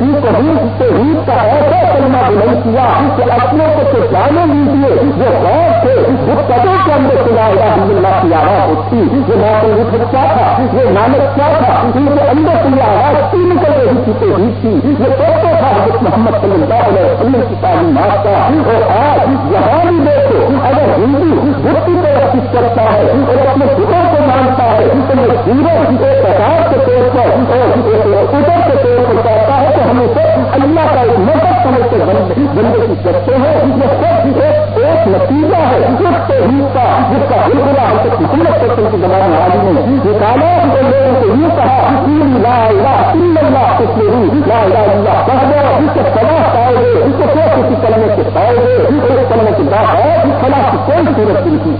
میں کو ہند سے کا ایسا کلمہ بلند کیا کہ اپنے کو تو جانے لیجیے جو غور تھے جو قدر کے اندر خدا الہ اللہ کی آواز اٹھتی۔ جو ناقل اٹھ کیا تھا؟ یہ نامک کیا تھا؟ ان کے اندر سے یہ آواز تین نکل رہی تھی تو ہی تھی یہ کہتے تھا حضرت محمد صلی اللہ علیہ وسلم کی تعلیمات کا۔ اور آج یہاں بھی دیکھو، اگر ہندو بدھ کی طرف کرتا ہے اور اپنے خدا کو مانتا ہے، تو یہ سیرت ایک پرکار کے طور پر اور ادھر کے طور پر کہتا ہے کہ ہمیں سب اللہ کا ایک مدد سمجھ کے بندے کی کرتے ہیں یہ سب ایک نتیجہ ہے۔ اس توحید کا جس کا بالکل ہم سے حکومت کرتے کی زمانے والی نے نکالا اور لوگوں کو یہ کہا لا الہ الا اللہ اس میں لا الہ الا کہہ دو اس کے فلاح پاؤ گے اس کو کسی کرنے سے پاؤ گے اس کرنے کی بات ہے فلاح کی کوئی صورت نہیں تو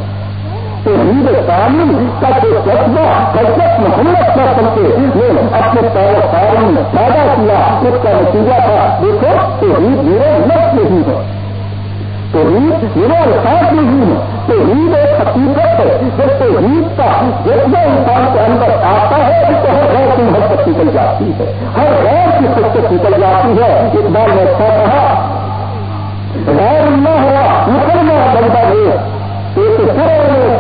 ہند تعلیم کا جو جذبہ، حضرت محمد کا سمتے نے اپنے پیر پاؤں میں پیدا کیا، اس کا نتیجہ تھا، دیکھو تو ہند میرے لفظ نہیں ہے۔ تو عید میرے الفاظ نہیں ہے۔ تو عید ایک حقیقت ہے۔ جب تو عید کا جذبہ انسان کے اندر آتا ہے، تو ہر غیر کی محبت نکل جاتی ہے۔ ہر غیر کی حرکت نکل جاتی ہے۔ ایک بار میں اچھا کہا، غیر اللہ ہوا نکلنا بندہ لے ایک پورے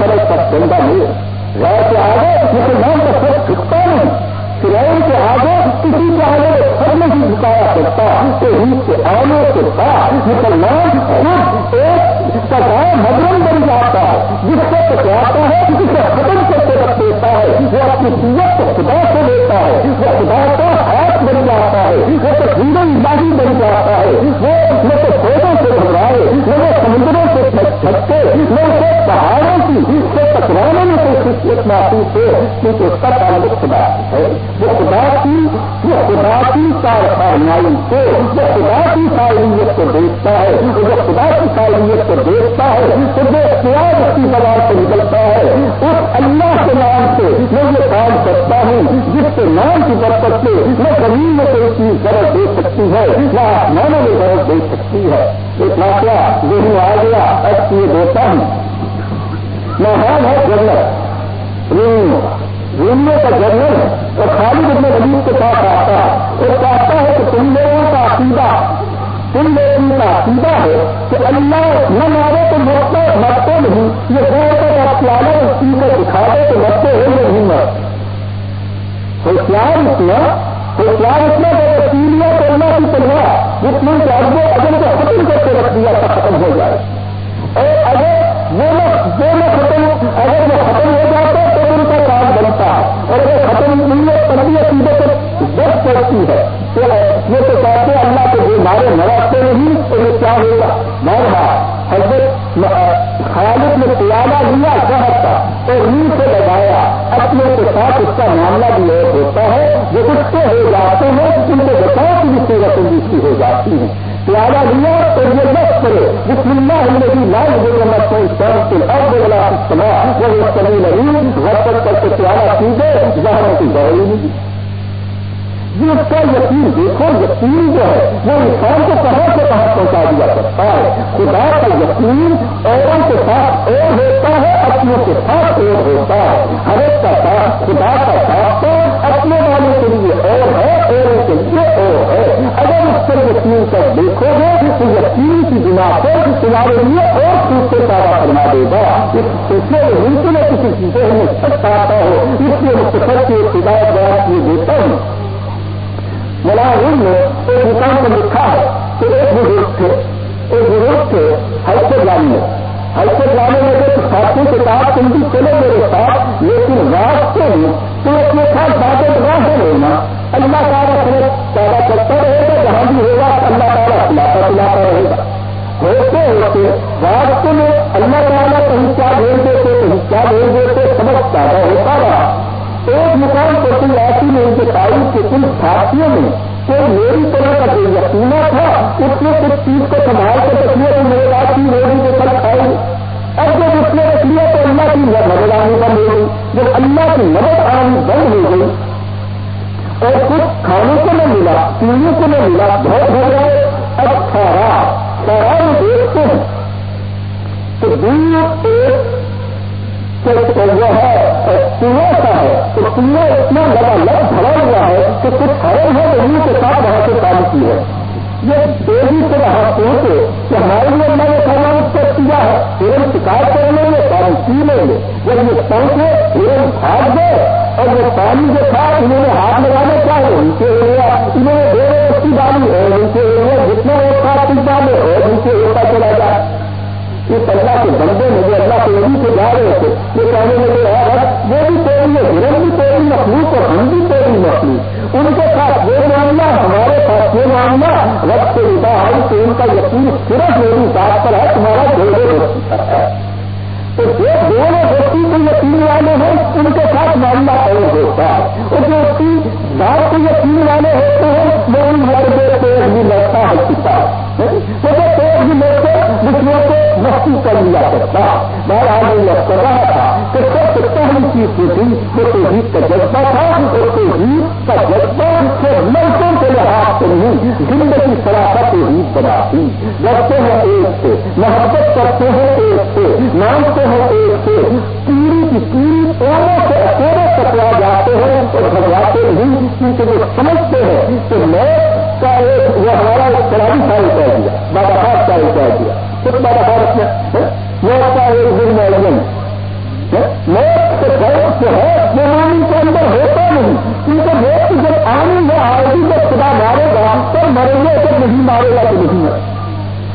سڑک پر بندہ نہیں غیر کے آگے مسلمان کا سر چھپتا نہیں۔ فرعون کے آگے کسی کے آگے سر نہیں جھکایا کرتا تو عید کے آنے کے بعد مسلمان خود ایک سزا مدرم بن جاتا ہے، جس سے ٹکراتا ہے جسے ختم کر کے رکھ دیتا ہے۔ وہ اپنی سیت کو خدا سے لیتا ہے، وہ خدا کا ہاتھ بن جاتا ہے، وہ تو ہندو الہی بن جاتا ہے۔ وہ نہ تو فوٹوں سے گھبرائے، نہ وہ سمندروں سے چھٹکے، نہ اسے پہاڑوں کی سے ٹکرانے میں کوئی خصوصیت محسوس ہو، کیونکہ اس کا تعلق خدا ہے۔ وہ خدا کی وہ خدا کی کارخانائی کو وہ خدا کی فائلیت کو دیکھتا ہے. وہ خدا کی فائلیت کو دیکھتا ہے. تو جو پیاز اس کی زبان سے نکلتا ہے. اس اللہ کے نام سے میں یہ کام کرتا ہوں. جس کے نام کی برکت سے میں زمین میں کوئی چیز ضرور دے سکتی ہے یا آسمانوں میں ضرور دے سکتی ہے. ایک واقعہ ذہن آ گیا. ایس یہ دیتا ہوں. ماحول ہے جنرل گھومنے کا ذریعہ ہے اور خالد اپنے غریب کے ساتھ آتا ہے اور کہتا ہے کہ تم لوگوں کا عقیدہ، تم لوگوں کا عقیدہ ہے کہ اللہ نہ مارے تو مرتے مرتے نہیں۔ یہ غور کا پیارے اس چیز کو دکھا دے تو مرتے ہو نہیں مر ہوشیار اتنا ہوشیار اتنا کہ سیلیا کرنا چل رہا جس میں جب اگر کو ختم کر کے رکھ دیا تھا، ختم ہو جائے۔ اور اگر وہ لوگ ختم اگر وہ ختم وہ مارے نواز نہیں، تو یہ کیا ہوگا؟ مارا حضرت خالد نے پیالہ لیا شہر کا اور نیند سے لگایا۔ اپنے کے ساتھ اس کا معاملہ بھی ایک ہوتا ہے۔ جو کچھ ہو جاتے ہیں، ان کے بچاؤ کی بھی صورت کی ہو جاتی ہیں۔ پیالہ لیا اور یہ لفظ کرے جس ملنا ہم نے بھی لائن ہو گیا میں کوئی سر کے اب بولا سنا وہ اس نہیں گھر کر کے پیالہ پی پیجے جہاں کی دوائی نہیں۔ یہ کا یقین دیکھو، یقین جو ہے، وہ انسان کو کہاں سے کہاں پہنچا دیا کرتا ہے۔ خدا کا یقین اوروں کے ساتھ اور ہوتا ہے، اپنوں کے ساتھ اور ہوتا ہے۔ ہر ایک کا ساتھ، خدا کا ساتھ تو اپنے والوں کے لیے اور ہے اوروں کے لیے اور ہے۔ اگر اس پر یقین کر دیکھو گے، تو یقین کی بنا پر تمہارے لیے اور سوچتے پیدا کرنا دے گا۔ اس سلسلے میں ممکن کسی چیزیں ہمیں سچ آتا ہو اس لیے مستقل کی ہدایت بیان کیے دیتا ہوں۔ ملازم نے ایک مقام میں لکھا ہے کہ ایک بزرگ تھے، ایک بزرگ تھے ہلکے جانے میں۔ ہلکے جانے میں ایک ساتھی کے ساتھ تم بھی چلے میرے ساتھ، لیکن راستے میں تو اپنے ساتھ باتیں راہ لینا۔ اللہ تعالیٰ سے پیدا کرتا رہے گا، جہاں بھی ہوگا اللہ تعالیٰ کھلاتا کھلاتا رہے گا۔ ہوتے ہوتے راستے میں اللہ تعالیٰ کہیں کیا بھیج دیتے کہیں کیا بھیج دیتے سمجھ پیدا ہوتا رہا۔ ایک مقام پر کوئی ایسی نہیں کہ تعریف کے کچھ ساتھیوں میں کوئی میری طرح کا جو یقینا تھا؟ اس نے کچھ چیز کو سنبھال کے رکھ لیا تو میرے بات کی میری جو کل کھائی۔ اب جب اس نے رکھ لیا تو اللہ کی مدد آنی بند ہو گئی۔ جب اللہ کی مدد آنی بند ہو گئی اور کچھ کھانے کو نہ ملا، پینے کو نہ ملا، بہت ہو گئے۔ اب کھارا میں دیکھتے ہیں تو دور ایک جو ہے کنواں کا ہے تو کنواں اتنا لگا، لگ بھرا ہوا ہے کہ کچھ کھڑے ہیں انہیں کے ساتھ وہاں سے کام کی ہے یہ دیوی سے وہاں پہنچے کہ ہمارے لیے اللہ نے کھانا اس کو کیا ہے پھر ہم شکایت کر لیں گے کام پی لیں گے جب یہ پہنچے پھر بھاگ گئے اور وہ پانی جو تھا، انہوں نے ہاتھ لگانا چاہے نیچے ہو گیا انہوں نے دو رستی ڈالی ہے نیچے ہو گیا جتنا ایک ساتھ ڈالے اور نیچے ہوتا چلا جائے۔ اس اللہ کے بندے میں جو اللہ کے وہی سے جا رہے تھے یہ کہنے لگے ہاں ہے وہ بھی توڑی ہے، ہرن بھی توڑی مخلوق اور ہم بھی توڑی مخلوق۔ ان کے ساتھ وہ معاملہ، ہمارے ساتھ یہ معاملہ۔ رب سے اٹھا ہے کہ ان کا یقین صرف میری بات پر ہے، تمہارا دو دوستی پر ہے تو جو دونوں دوستی کو یقین والے ہیں، ان کے ساتھ معاملہ اور ہوتا ہے۔ اور جو اس کی بات کو یقین والے ہوتے ہیں، وہ ان ہر دو تیز بھی لڑتا ہے کتاب۔ وہ تیز بھی لڑتے دوسروں کو مستی کر لیا کرتا۔ میں آج یہ کر رہا تھا کہ سب سے پہلی چیز جو تھی وہ توحید کا جذبہ تھا اور توحید کا جذبہ صرف ملکوں کے لحاظ سے نہیں، زندگی سراپا توحید بناتی لڑتے ہیں ایک سے، محبت کرتے ہیں ایک سے، مانتے ہیں ایک سے پوری کی پیڑھی دونوں سے اکیلے کٹوا جاتے ہیں اور گھبراتے نہیں کیونکہ وہ سمجھتے ہیں کہ میں کا ایک وہ ہمارا ایک کلاڑی سال کہہ دیا، بابا صاحب کا کہہ دیا۔ کچھ بڑا بھارت میں موت کا ایک دن میں علم موت کے خوف جو ہے وہ آنی کے اندر ہوتا نہیں۔ کیونکہ موت جب آنی میں آئے گی، جب خدا مارے گا، تو مریں گے جب نہیں مارے گا تو نہیں۔ ہے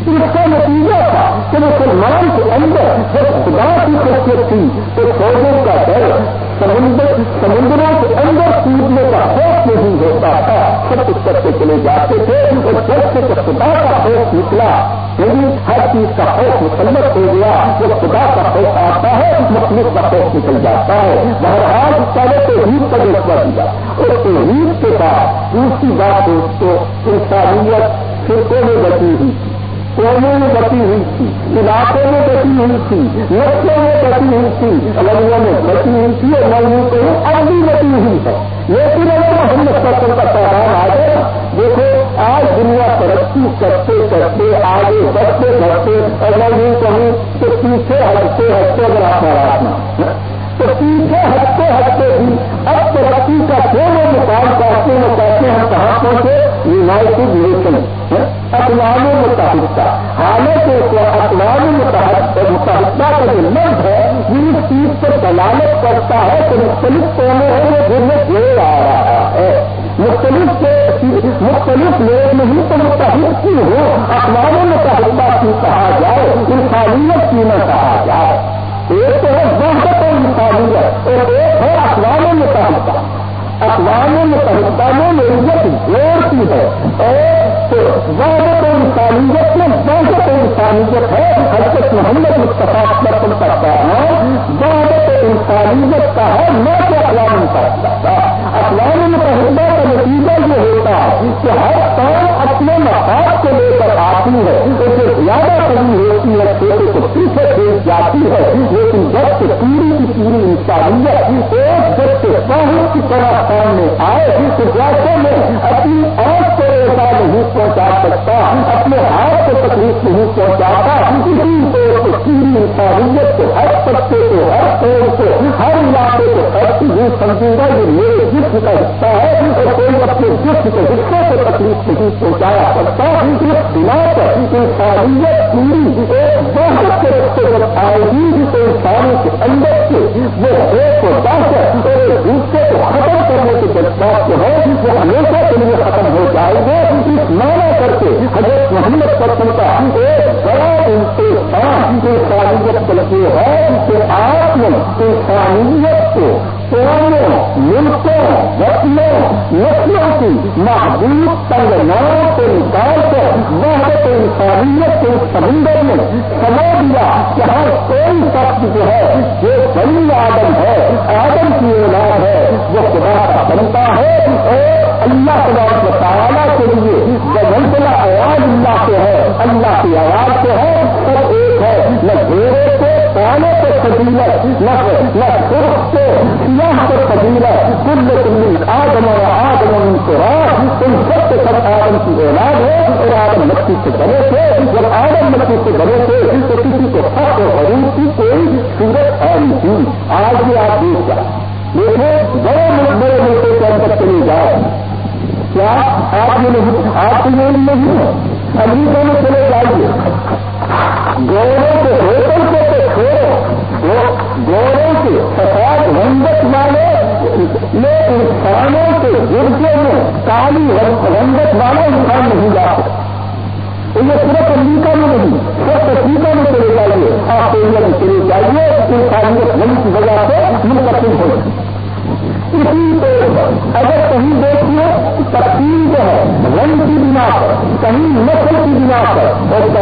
اس کا نتیجہ تھا کہ مسلمان کے اندر جب خدا کی خوشیت تھی تو فوجوں کا ڈر سمندر سمندروں کے اندر کودنے کا خوف نہیں ہوتا تھا۔ سب کچھ کرتے چلے جاتے تھے۔ اور جب سے خدا کا خوف نکلا یعنی ہر چیز کا خوف مسلط ہو گیا۔ جب خدا کا خوف آتا ہے مخلوق کا خوف نکل جاتا ہے۔ بہرحال پہلے تو عید کا جذبہ دیا اور عید کے بعد دوسری بات تو انسانیت فرقوں میں بچی ہوئی۔ تھی قوموں میں بچی ہوئی تھی، علاقوں میں بچی ہوئی تھی نسلوں میں بچی ہوئی تھی الگوں میں بچی ہوئی تھی اور نئیوں کو اب بھی ہوئی ہے۔ لیکن اگر ہم مستقبل کا پیغام آ گیا دیکھو، آج دنیا ترقی کرتے کرتے، آگے بڑھتے بڑھتے اور میں یوں کہوں تو پیچھے ہٹتے ہٹتے اگر آپ تو پیچھے ہٹتے ہٹتے بھی اب ترقی کا دونوں مقام کرتے ہیں کہتے ہیں، کہاں پہنچے؟ یونائٹیڈ نیشن اقوام متحدہ۔ حالانکہ اقوام متحدہ کا جو لفظ ہے، یہ اس چیز پر دلالت کرتا ہے کہ مختلف قومیں ہیں وہ دن میں جوڑ آ رہا ہے۔ مختلف مختلف لوگ نہیں تو متحد کی ہو اقوام متحدہ کی کہا جائے؟ انسانیت کی نہ کہا جائے؟ ایک تو ہے وحدت اور انسانیت، اور ایک ہے اقوام متحدہ۔ اقوام متحدہ میں نوعیت جوڑتی ہے، اور تو انسانیت میں ضابط انسانیت ہے۔ حضرت محمد مستفاق پر کرتا ہے ضابط انسانیت کا ہے نہ کہ اقوام متحدہ کا اقوام متحدہ کا نتیجہ یہ ہوتا ہے کہ ہر قوم اپنے مفاد کو لے کر آتی ہے۔ اسے زیادہ کمی ہوتی ہے چھوٹے کو پیچھے پھینک جاتی ہے۔ لیکن جب سے پوری کی پوری انسانیت ایک جب سے بہت کی طرح سامنے آئے، تو جیسے میں اپنی آنکھ پیسہ نہیں پہنچا سکتا، اپنے ہاتھ کو تکلیف نہیں پہنچاتا، اسی کو پوری انسانیت کو، ہر پتے کو، ہر پیڑ کو، ہر علاقے کو ایسی ہی سمجھوں گا یہ میرے جسم کا حصہ ہے، اور کوئی اپنے جسم کے حصے تکلیف نہیں پہنچایا سکتا اس بنا پر انسانیت پوری ایک بہت کے رستے جب آئے گی تو انسانوں کے اندر سے وہ ایک کو ڈاکٹر اور ایک دوسرے کو ختم کرنے کے جذبات جو ہے وہ ہمیشہ کے لیے ختم ہو جائے گا اس مانا کر کے حضرت محمد پسند کا ایک بڑا انسان انسانیت بلکہ ہے کہ آپ نے انسانیت کو سونوں ملکوں وطنوں نسلوں کی محبوب تنگ نام سے نکال کر وحدت انسانیت کے سمندر میں سما دیا کہ ہر کوئی شخص جو ہے، جو بنی آدم ہے، آدم کی اولاد ہے، وہ خدا کا بنتا ہے اور اللہ تبارک تعالیٰ کے لیے جو آواز اللہ سے ہے، اللہ کی آواز سے ہے، سب ایک ہے، نہ گھیرے سے پانے سے فضیلت، نہ سرخ سے سیاح سے فضیلت، کل تم آدم اور آدم ان کو رات تم سب سے سب آدم کی اولاد ہے اور آدم مٹی سے بنے تھے، جب آدم مٹی سے بنے تھے، تو کسی کو خط اور غریب کی کوئی صورت آئی تھی۔ آج بھی آپ دیکھ جائیں۔ دیکھیں، بڑے ملک، بڑے ملکوں کے اندر چلے جائیں۔ کیا آپ یہ نہیں، آپ کو یہ نہیں ہے امریکہ میں چلے جائیے۔ گوروں کے ہوٹل کو تو چھوڑو گوروں کے سفید رنگت والے میں انسانوں کے گرجے میں کالی رنگت والے انسان نہیں جا سکتے یہ صرف امریکہ میں نہیں صرف افریقہ میں چلے جائیے آسٹریلیا میں چلے جائیے انسانیت نہیں کی وجہ سے منتقل ہو اسی پہ اگر کہیں دیکھیے تقسیم جو ہے رنگ کی بنا پر کہیں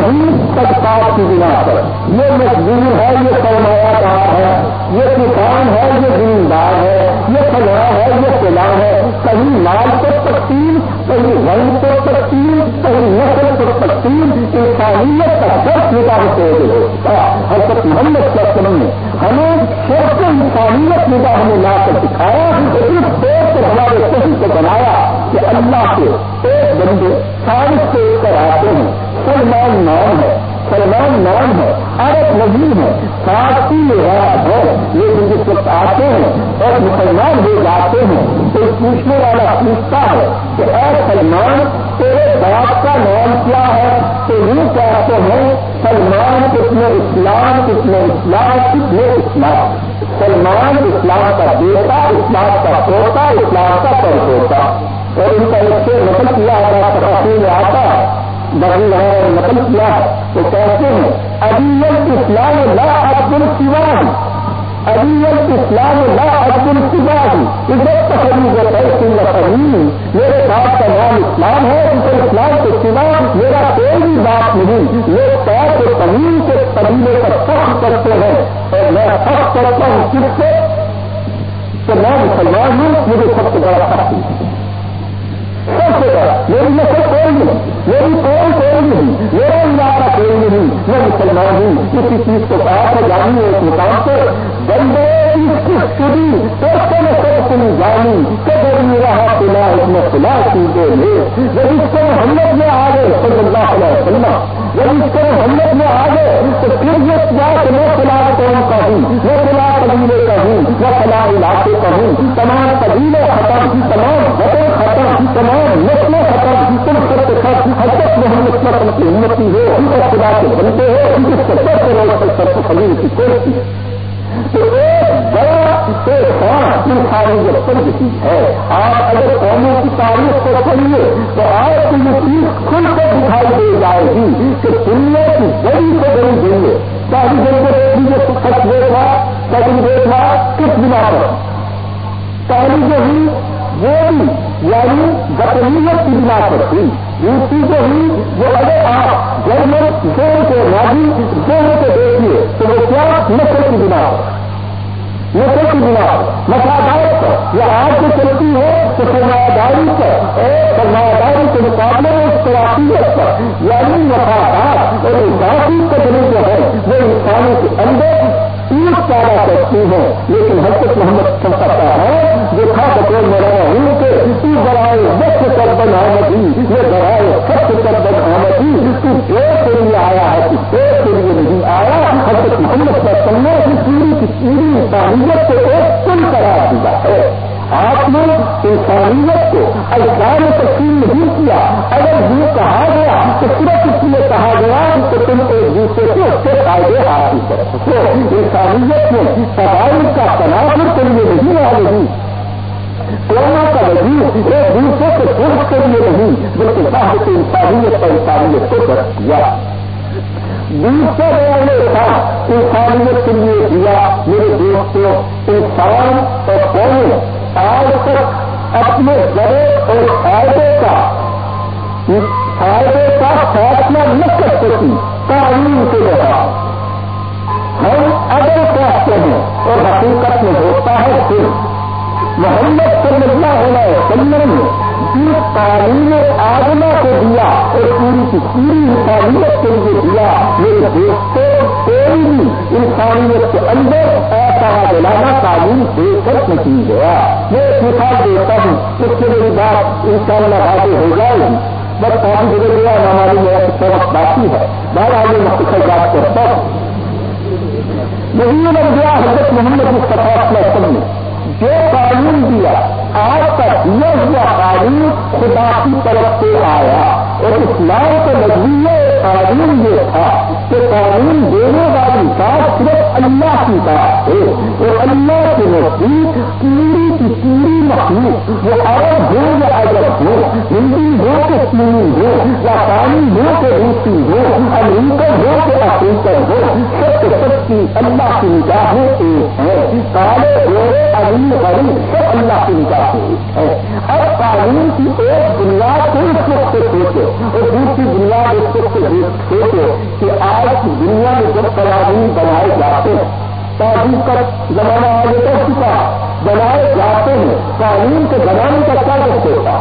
پر کی بنا پر۔ یہ مزدور ہے، یہ سرمایہ کار ہے، یہ کسان ہے، یہ زمیندار ہے، یہ فلاں ہے، یہ فلاں ہے۔ کہیں مال کو تقسیم، کہیں رنگ کو تقسیم، کہیں نسل کو تقسیم، انسانیت کا سب نکاح سے حضرت محمد کے سمجھ ہمیں صرف انسانیت نگاہ میں لا کر دکھایا اس دیش سے ہمارے صحیح کو بنایا کہ اللہ کے ایک بندے سائنس سے کر آتے ہیں۔ سلمان نام ہے، سلمان نام ہے، عرب نہیں ہے، فارسی رات ہے، لیکن جس وقت آتے ہیں اور مسلمان ہو جاتے ہیں، تو پوچھنے والا پوچھتا ہے کہ اے سلمان، تیرے باپ کا نام کیا ہے؟ تو یوں کہتے ہیں، سلمان کتنے اسلام کتنے اسلام کتنے اسلام۔ سلمان اسلام کا بیٹا، اسلام کا پوتا، اسلام کا پر اور ان کا ایک سے کیا ہوتا میں آتا بغل ہے نقل کیا؟ تو کہتے ہیں ابھی اسلام لا عبد السوان ابھی اسلام لا عبد السوان عزت خرید ہے میرے باپ کا نام اسلام ہے، اسے اسلام کے سوا میرا کوئی بھی بات نہیں۔ میرے پیر کے زمین کے قبیلے کا سخت کرتے ہیں۔ اور میں سخت کرتا ہوں کس سے؟ کہ میں مسلمان ہوں، مجھے سب سے بڑا سخت ہوں سب سے بڑا میری نسل کوئی نہیں میری کوئی کوئی نہیں میرا علاقہ کوئی نہیں میں مسلمان ہوں کسی چیز کو کہا تو جانی ہے ایک مقام سے بندے اس کی سری سب میں سب تم جانی۔ کبھی رہا پلا اس میں خلا چیزیں لے۔ جب اس کو محمد میں آ گئے، صلی اللہ علیہ وسلم، جب اس کو محمد میں آ گئے، تو پھر یہ کیا کہ میں فلاں قوم کا ہوں میں فلاں قبیلے کا ہوں میں فلاں علاقے کا ہوں۔ تمام کی امتی ہو ان کو خدا کے بنتے ہو ان کے سب سے روز سب کو خبر کی کوئی تو ایک بڑا انسانی جو فرض ہے، آپ اگر قوموں کی تاریخ کو پڑھیے تو آپ کو یہ چیز کھل کر دکھائی دے جائے گی کہ دنیا کی بڑی سے بڑی دیں گے پہلی دن کو دیکھ لیجیے خط دیکھا سیکنڈ دیکھا کس بنا پر۔ پہلی جو ہوئی وہ بھی یعنی بطنیت کی بنا پر تھی۔ دوسری جو ہی وہ اگر آپ جرمن زور کے راضی زور کے دیکھیے تو وہ کیا نسل کی بنا نسل کی بنا مسادات پر۔ یا آج جو چلتی ہے تو سرمایہ داری پر۔ اور سرمایہ داری کے مقابلے میں اس پر یعنی مفادات اور انسانی قدرے جو ہے۔ وہ انسانوں کے اندر تیس پیدا کرتی ہیں۔ لیکن حضرت محمد سمپتا ہے جو کھا بچے میرا ہوں کہ اسی برائے وقت کر بن آمدی یہ برائے سخت کر بن آمدی تو ایک کے لیے آیا ہے کہ ایک کے لیے نہیں آیا۔ حضرت محمد کا سننے پوری کی پوری انسانیت کو ایک کل قرار دیا ہے۔ آپ نے انسانیت کو اجزار تقسیم نہیں کیا۔ اگر یہ کہا گیا تو صرف اس لیے کہا گیا کہ تم ایک دوسرے کو اس کے فائدے حاصل کر سکو انسانیت میں سوال کا تناظر کے لیے نہیں آ رہی۔ کورونا کا وزیر ایک دوسرے کے سوچ کے لیے نہیں، بلکہ باہر سے انسانیت کا انسانیت کو کر دیا دوسرے والے تھا انسانیت کے لیے دیا۔ میرے دوستوں، انسان اور قوم آج تک اپنے بڑے اور فائدے کا فائدے کا فیصلہ نہ کر سکی تعلیم کے لحاظ ہم اگر چاہتے ہیں اور حقیقت میں ہوتا ہے پھر محمد صلی اللہ علیہ وسلم نے جس تعلیم آگنا کو دیا اور پوری کی پوری انسانیت کے لیے دیا میرے دوستوں کوئی بھی انسانیت کے اندر ایسا دلانا تعلیم دے کر نہیں گیا۔ میں ایک مثال دیتا ہوں، اس سے میری بات ان شاء اللہ واضح ہو جائے گی۔ بس کام گزر گیا ہماری میرا سبق باقی ہے۔ بار آگے مختصر بات کرتا ہوں۔ نہیں لگ گیا حضرت محمد مصطفیٰ صلی اللہ نے جو قانون دیا، آج تک یہ ہوا قانون خدا کی طرف سے آیا۔ اور اسلام کے نظریے قانون یہ تھا کہ قانون دینے والی بات صرف اللہ کی بات ہے اور اللہ کے نزدیک پوری کی پوری مخلوق وہ عرب ہو یا عرب ہو ہندی ہو کہ چینی ہو یا پانی ہو کہ روسی ہو امریکن ہو کہ افریقن ہو، سب کے سب کی اللہ کی نگاہیں ایک ہے کالے، گورے ابھی غریب، سب اللہ کی نگاہ ہے اب قانون کی ایک بنیاد کو اس وقت سے سوچے اور دوسری بنیاد اس وقت سے سوچے کہ آپ آج دنیا میں جب قوانین بنائے جاتے ہیں تعلیم کا زمانہ آگے کر چکا بنائے جاتے ہیں قانون کے بنانے کا کیا وقت ہوتا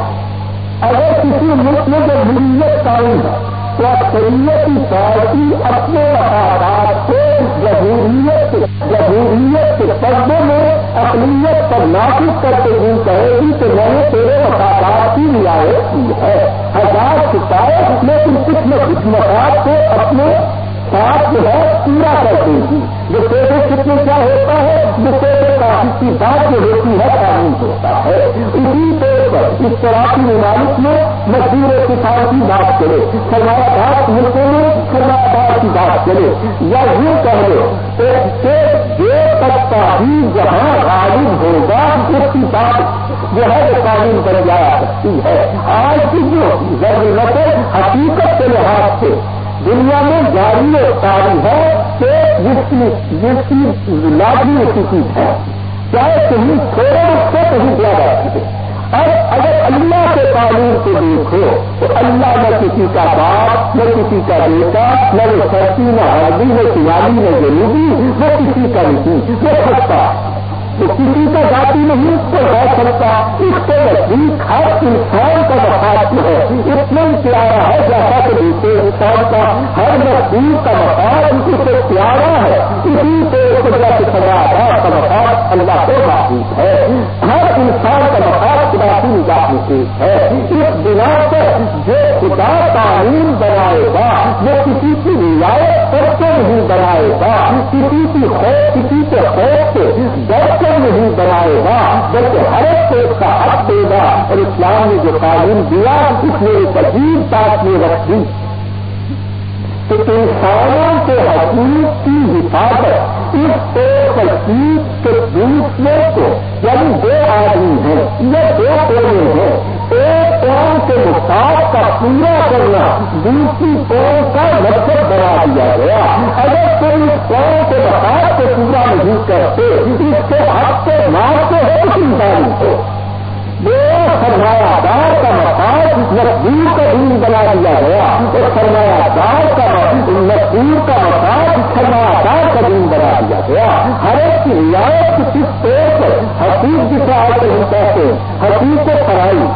اگر کسی ملک میں جو ملیت قائم ہے، تو اکثریتی پارٹی اپنے مفادات کو جمہوریت جمہوریت کے پردے میں اقلیت پر نافذ کرتے ہوئے کہے گی کہ میں نے تیرے مفادات کی رعایت کی ہے۔ ہزار شکایت لیکن کچھ نہ کچھ مفاد کو اپنے ساتھ جو ہے پورا کر دے گی جو پیسے کتنے کیا ہوتا ہے، جو پیسے کافی کی بات جو ہوتی ہے، قانون ہوتا ہے۔ اسی طور پر اس طرح کی ممالک میں مزدور کسان کی بات کرے سرمایہ دار ملکوں میں سرمایہ دار کی بات کرے یا یوں کہہ لو کہ جو طبقہ بھی جہاں غالب ہوگا، اس کی بات جو ہے وہ قانون بن جایا سکتی ہے۔ آج کی جو ضرورت حقیقت کے لحاظ سے دنیا میں جاری تاری ہے کہ جس کی جس کی لازمی کسی ہے۔ چاہے کہیں تھوڑے سے کہیں زیادہ سکے اب اگر اللہ کے قانون کو دیکھو تو اللہ نہ کسی کا باپ، نہ کسی کا بیٹا، نہ وہ سرسی نہ ہردی نہ شمالی نہ جنوبی، نہ کسی کا نہیں وہ سکتا تو کسی کا ذاتی نہیں تو ہو سکتا اس کے نزدیک ہر انسان کا مفاد ہے، اتنا ہی پیارا ہے جیسا کہ دوسرے انسان کا ہر نزدیک کا مفاد اس سے پیارا ہے اسی سے قدرت سزا ہے کا مفاد اللہ کو محفوظ ہے۔ ہر انسان کا مفاد خدا کی نگاہ محسوس ہے۔ اس بنا پر جو خدا تعلیم بنائے گا، وہ کسی کی رعایت کر نہیں بنائے گا کسی کی خوف، کسی کے خوف سے ڈر کے نہیں بنائے گا، بلکہ ہر ایک کو اس کا حق دے گا اور اسلام نے جو تعلیم دیا، اس نے ایک عجیب بات میں رکھ دی کہ انسانوں کے حقوق کی حفاظت اس ایک چیز کے دوسرے کو یعنی دو آدمی ہیں یا دو کونے ہیں۔ ایک قوم کے مفاد کا پورا کرنا دوسری قوم کا مقصد بنا دیا گیا۔ اگر کوئی اس قوم کے مفاد کو پورا نہیں کرتے، اس کے حق سے مارتے ہو انسان کو۔ وہ سرمایہ دار کا مفاد بعد مزدور کا دین بنا دیا گیا۔ سرمایہ دار کا مزدور کا مقام سرمایہ دار کا دین بنا دیا گیا۔ ہر ایک کی رعایت کس طور پر حقیق جسے آج ہم کہتے ہیں۔ حقیق کو فرائی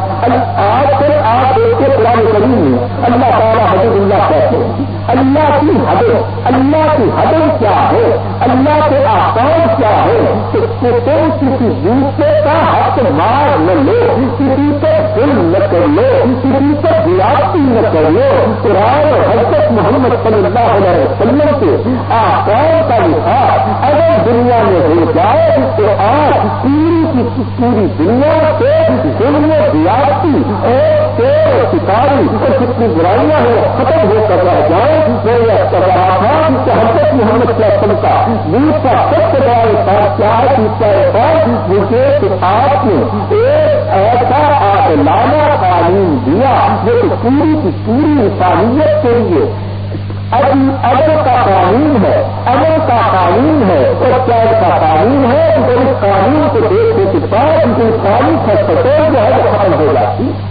آج کل آپ دیکھتے قرآن کریم میں اللہ تعالیٰ حضرت اللہ کہتے ہیں۔ اللہ کی حدیں، اللہ کی حدیں کیا ہے اللہ کے آکام کیا ہے کہ تم کسی دوسرے کا حق مار نہ لو، کسی کو دل نہ کر لو، کسی کو زیادتی نہ کر لو۔ قرآن حضرت محمد صلی اللہ علیہ وسلم کے آکام کا لحاظ اگر دنیا میں ہو جائے، تو آج پوری کی پوری دنیا سے ظلم زیادتی اور شکاری اور کتنی برائیاں ہیں، ختم ہو کر رہ جائے وہ یہ کر رہا تھا کہ حضرت محمد صلی اللہ علیہ کا؟ دودھ کا سب سے بڑا احساس کیا ہے؟ کہ اس کا احساس مجھے کہ آپ نے ایک ایسا آدلانہ تعلیم دیا جو کہ پوری کی پوری انسانیت کے لیے ادب کا قانون ہے۔ امن کا قانون ہے۔ اور چائے کا قانون ہے؟ تو اس قانون کو دیکھنے کے بعد انسانی خرچ جو ہے ختم ہو جاتی۔ ہے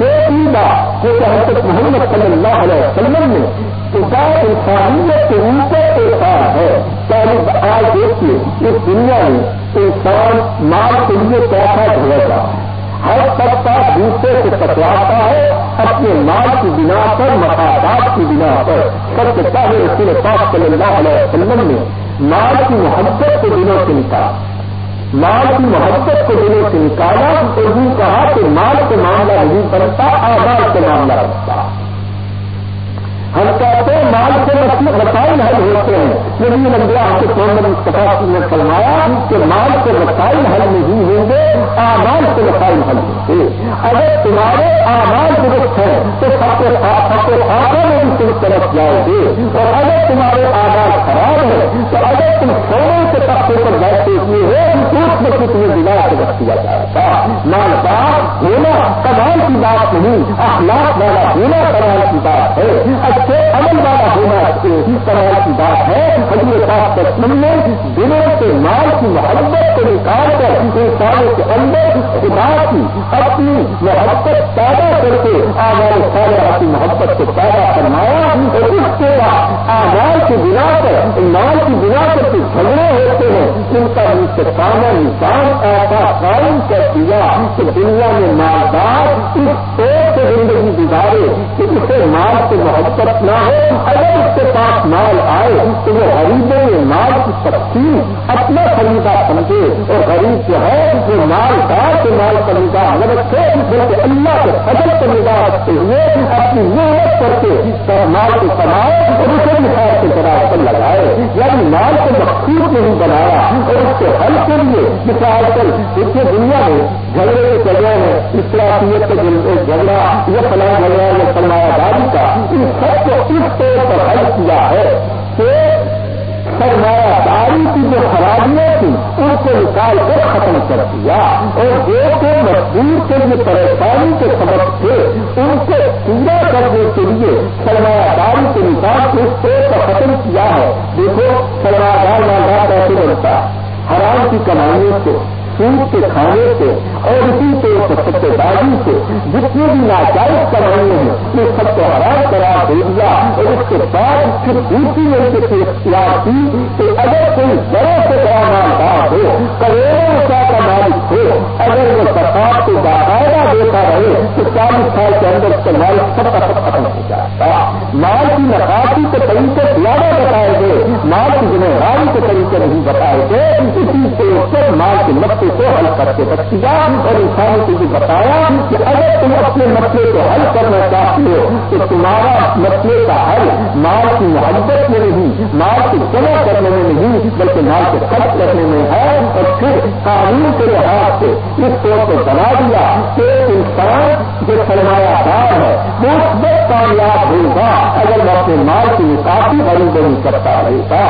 دوسری بات جو کہ حضرت محمد صلی اللہ علیہ وسلم نے خدا انسانیت کے اوپر احساس ہے۔ پہلے آج دیکھیے اس دنیا میں انسان مال کے لیے کیسا ڈھوڑے گا ہر طبقہ دوسرے سے کٹواتا ہے، اپنے مال کی بنا پر مفادات کی بنا پر۔ سب سے پہلے رسول پاک صلی اللہ علیہ وسلم نے مال کی محبت کو دنوں سے نکالا۔ مال کی محبت کو دنوں سے نکالا تو یوں کہا کہ مال کے معاملہ نہیں بنتا آباد کے معاملہ بنتا۔ ہم کہتے ہیں مال سے مسائل حل ہوتے ہیں۔ نبی نمبر آپ کے محمد مصطفیٰ نے فرمایا کہ مال سے مسائل حل نہیں ہوں گے، آمال سے مسائل حل ہوں گے۔ اگر تمہارے آمال درست ہیں تو سب کے ساتھ سب خاصوں میں بھی تم طرف جاؤ گے۔ اور بنا جائے گا مال ہونا کمال کی بات نہیں، اخلاق والا ہونا کمال کی بات ہے۔ سے عمل والا ہونا اس طرح کی بات ہے۔ حضور پاک تسلیم نے دنوں سے مال کی محبت کو نکال کر انسانوں کے اندر خدا کی اپنی محبت پیدا کر کے آمال سارے کی محبت کو پیدا کروایا اور اس کے بعد آمال کی بنا پر، مال کی بنا پر جو جھگڑے ہوتے ہیں، ان کا مستقانہ نظام ایسا قائم کر دیا۔ کہ دنیا میں مال مالدار اس طور سے زندگی گزارے کہ اسے مال سے محبت نہ ہو، اگر اس کے پاس مال آئے تو وہ غریبوں میں مال کی تقسیم اپنا خریدا سمجھے اور غریب جو ہے، وہ مال دار کے مال کا نگاہ نہ رکھے، بلکہ اللہ کے فضل کو نگاہ رکھتے ہوئے اپنی محنت کر کے مال کو کمائے اور اسے مثال کے جراب پر لگائے۔ یعنی مال کو مخصوص نہیں بنایا اور اس کے حل کے لیے مثال کر دیکھیے دنیا میں جھگڑے کے جگہ میں اسلامیت کے جھگڑا، یہ فلاں جھگڑا، یہ سرمایہ داری کا، ان سب کو اس طور پر حل کیا ہے کہ سرمایہ داری کی جو خرابیاں تھیں، ان کو نکال کر ختم کر دیا۔ اور جو کہ مزدور کے لیے پریشانی کے سبب تھے، ان کو پورا کرنے کے لیے سرمایہ داری کے نکال کو اس طور پر ختم کیا ہے۔ دیکھو، سرمایہ دار مالدار کیسے بنتا حرام کی کمائیوں کو۔ سوٹ کے کھانے سے اور اسی سے ستے بازی سے جتنی بھی ناجائز کرائیں ہیں، یہ سب کو حرام کرا دے دیا اور اس کے بعد پھر دوسری طریقے سے اختیار کی کہ اگر کوئی بڑے سے بڑا مالدار ہو، کروڑوں روپیہ کا مالک ہو، اگر وہ سرکار کو باقاعدہ دیتا رہے، تو چالیس سال کے اندر اس کا مال سب کا سب ختم ہو جاتا۔ مال کی نقاسی کے طریقے زیادہ بتائے گئے، مال کی ذمہ داری کے طریقے نہیں بتائے گئے، اسی سے مال کے نقطے کو حل کر کے رکھیا اور انسان کو بھی بتایا کہ اگر تم اپنے مسئلے کو حل کرنا چاہتے ہو، تو تمہارا مسئلے کا حل مال کی محبت میں نہیں، مال کی جمع کرنے میں نہیں، بلکہ مال کو خرچ کرنے میں ہے۔ اور پھر قانون کے لحاظ سے اس طور کو بنا دیا کہ انسان جو سرمایہ دار ہے وہ اس کامیاب ہوگا۔ اگر وہ اپنے مال کی کافی غریب نہیں کرتا رہے گا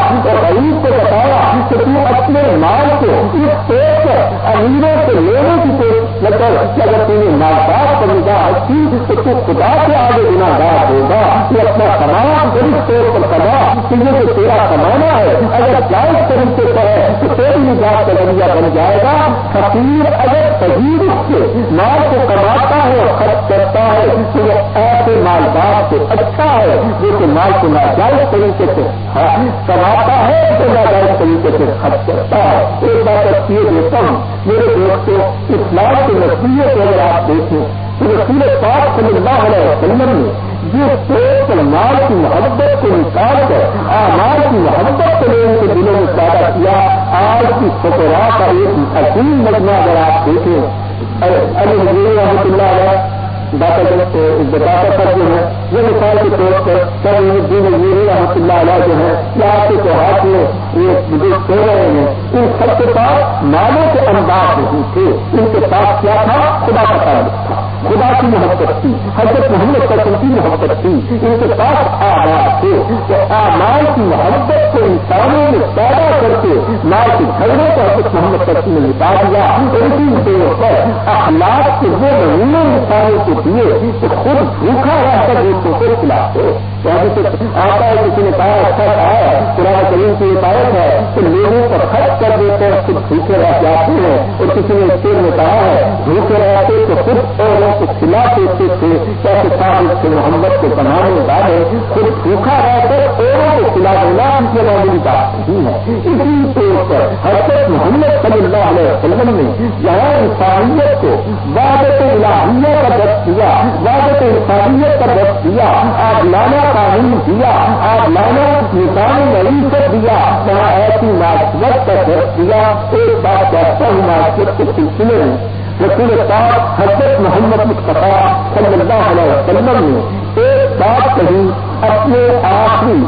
غریب کو بتایا کہ تم اپنے مال کو اس طور پر، امیروں سے لینے کی کوشش اگر تمہیں ماں باپ پر نگاہ رکھی تو تو خدا سے آگے گنا گار ہوگا کہ اپنا سامان غریب طور پر کما تمہیں تو تیرا کمانا ہے، اگر جائز طریقے پر ہے، تو تیری نگاہ کا ذریعہ بن جائے گا۔ فقیر اگر صحیح رخ سے مال کو کماتا ہے اور خرچ کرتا ہے، تو وہ ایسے مال سے اچھا ہے۔ جو کہ مال کو ناجائز طریقے سے ہاں، کماتا ہے تو ناجائز طریقے سے خرچ کرتا ہے۔ ایک بات اچھی دیتا ہوں، میرے دوستوں اسلام کے کی نصیحت اگر آپ دیکھیں، تو رسول پاک صلی اللہ علیہ وسلم نے جس سوچ مال کی محبت کو نکال کر آمال کی محبت کو لوگوں کے دلوں میں پیدا کیا۔ آج کی فکرا کا ایک عظیم مجمع اگر آپ دیکھیں علی رحمۃ اللہ علیہ بتاتا تھا جو ہے یہ مثال کے طور پر سر دین میرے رحمت اللہ علیہ جو ہے یا آپ کے ہاتھ میں یہ بزرگ سو رہے ہیں، ان سب کے پاس مالوں کے انداز نہیں تھے۔ ان کے پاس کیا تھا؟ خدا کا تعلق تھا۔ خدا کی محبت تھی حضرت محمد قسم کی محبت تھی ان کے پاس آباد تھے تو آمال کی محبت کو انسانوں میں پیدا کر کے مال کے جھگڑے کو حضرت محمد قسم نے نکال دیا۔ اسی طور پر اخلاق کے وہ نمونے انسانوں کو دیے تو خود بھوکھا رہ کر دوستوں کو کھلاتے۔ آتا ہے، کسی نے کہا اچھا کہا ہے قرآن کریم کی عبارت ہے کہ لوگوں کو خرچ کر دیتے ہیں، خود بھوکے رہ جاتے ہیں، اور کسی نے اس میں کہا ہے، بھوکے رہتے تو خود اوروں کو کھلا دیتے تھے کیسے صاحب سے محمد کو بنانے والے خود بھوکا رہ کر اوروں کو کھلا دینا ان کے معمولی بات نہیں ہے۔ اسی طور پر حضرت محمد صلی اللہ علیہ وسلم نے یہاں انسانیت کو وادت الہیہ کا درد دیا وادت انسانیت کا درد دیا آپ لانا قانون دیا، آپ لانا نظام معیشت دیا وہاں ایسی ناسمت کا درد دیا، ایک بات کہتا ہوں ناسمت کے سلسلے میں رسول پاک حضرت محمد مصطفیٰ صلی اللہ علیہ وسلم نے ایک بات کہی، اپنے آخری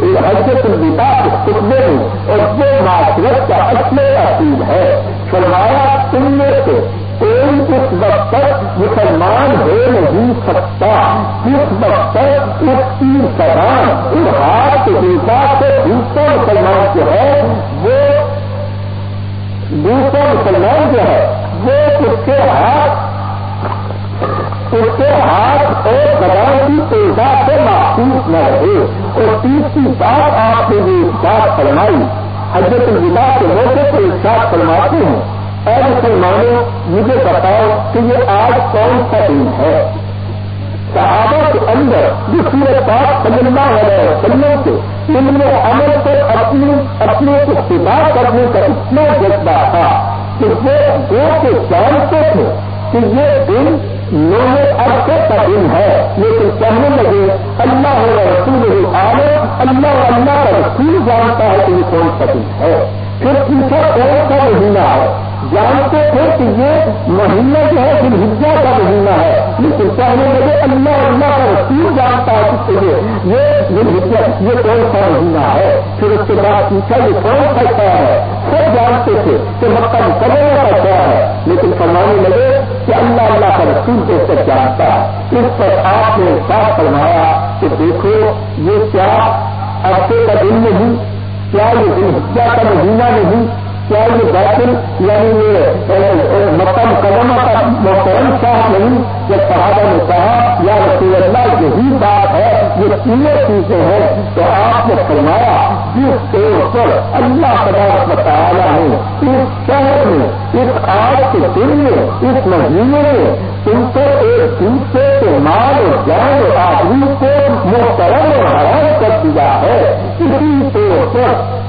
حضرت الوداع کے خطبے میں، اور وہ معاشرت کا اصل اصیل ہے۔ فرمایا، تم میں سے کوئی اس وقت تک مسلمان ہو نہیں سکتا۔ جس وقت تک اس کی زبان اس ہاتھ کے حساب سے دوسرا مسلمان جو ہے، وہ دوسرا مسلمان جو ہے، وہ اس کے ہاتھ، اس کے ہاتھ اور زبان کی تعداد سے محسوس نہ رہے۔ اور تیسری بات آپ نے بھی بات فرمائی، حضرت الوداع کے موقع پر ایک ساتھ فرماتے ہیں اے مسلمانوں، مجھے بتاؤ کہ یہ آج کون سا دن ہے؟ صحابہ کے اندر جس میں پاک صلی اللہ علیہ سے ان میں عمل کو اپنی اپنے اتباع کرنے کا اتنا جذبہ تھا کہ وہ دو کے جانتے تھے کہ یہ دن نئے عرصے کا دن ہے۔ لیکن کہنے لگے، اللہ رسول آنے اللہ اللہ کا رسول جانتا ہے کہ یہ کون سا دن ہے۔ پھر پوچھا، کون سا مہینہ ہے؟ جانتے تھے کہ یہ مہینہ جو ہے پھر ہجا کا مہینہ ہے۔ لیکن پہلے لگے اللہ اللہ کا رسول جانتا ہے کہ یہ یہ کون سا مہینہ ہے؟ پھر اس کے بعد پوچھا یہ کون سا کیا ہے؟ سب جانتے تھے کہ مکہ کرنے کا کیا ہے۔ لیکن فرمانے لگے کہ اللہ اللہ کا رسول کو سب جانتا ہے۔ اس پر آپ نے صاف فرمایا کہ دیکھو، یہ کیا عرصے کا دن نہیں، کیا یہ دن ہجا کا مہینہ نہیں کیا یہ باطل یعنی یہ مکم قدم کا محترم شاہ نہیں جب صحابہ نے کہا، یا رسول اللہ، یہی بات ہے، یہ تینوں چیزیں ہیں تو آپ نے فرمایا، جس طور پر اللہ تبارک مطالعہ ہے اس شہر میں، اس آج کے دن میں، اس مہینے میں تم کو ایک دوسرے کے مال جان آدمی کو محترم حرام کر دیا ہے۔ اسی طور پر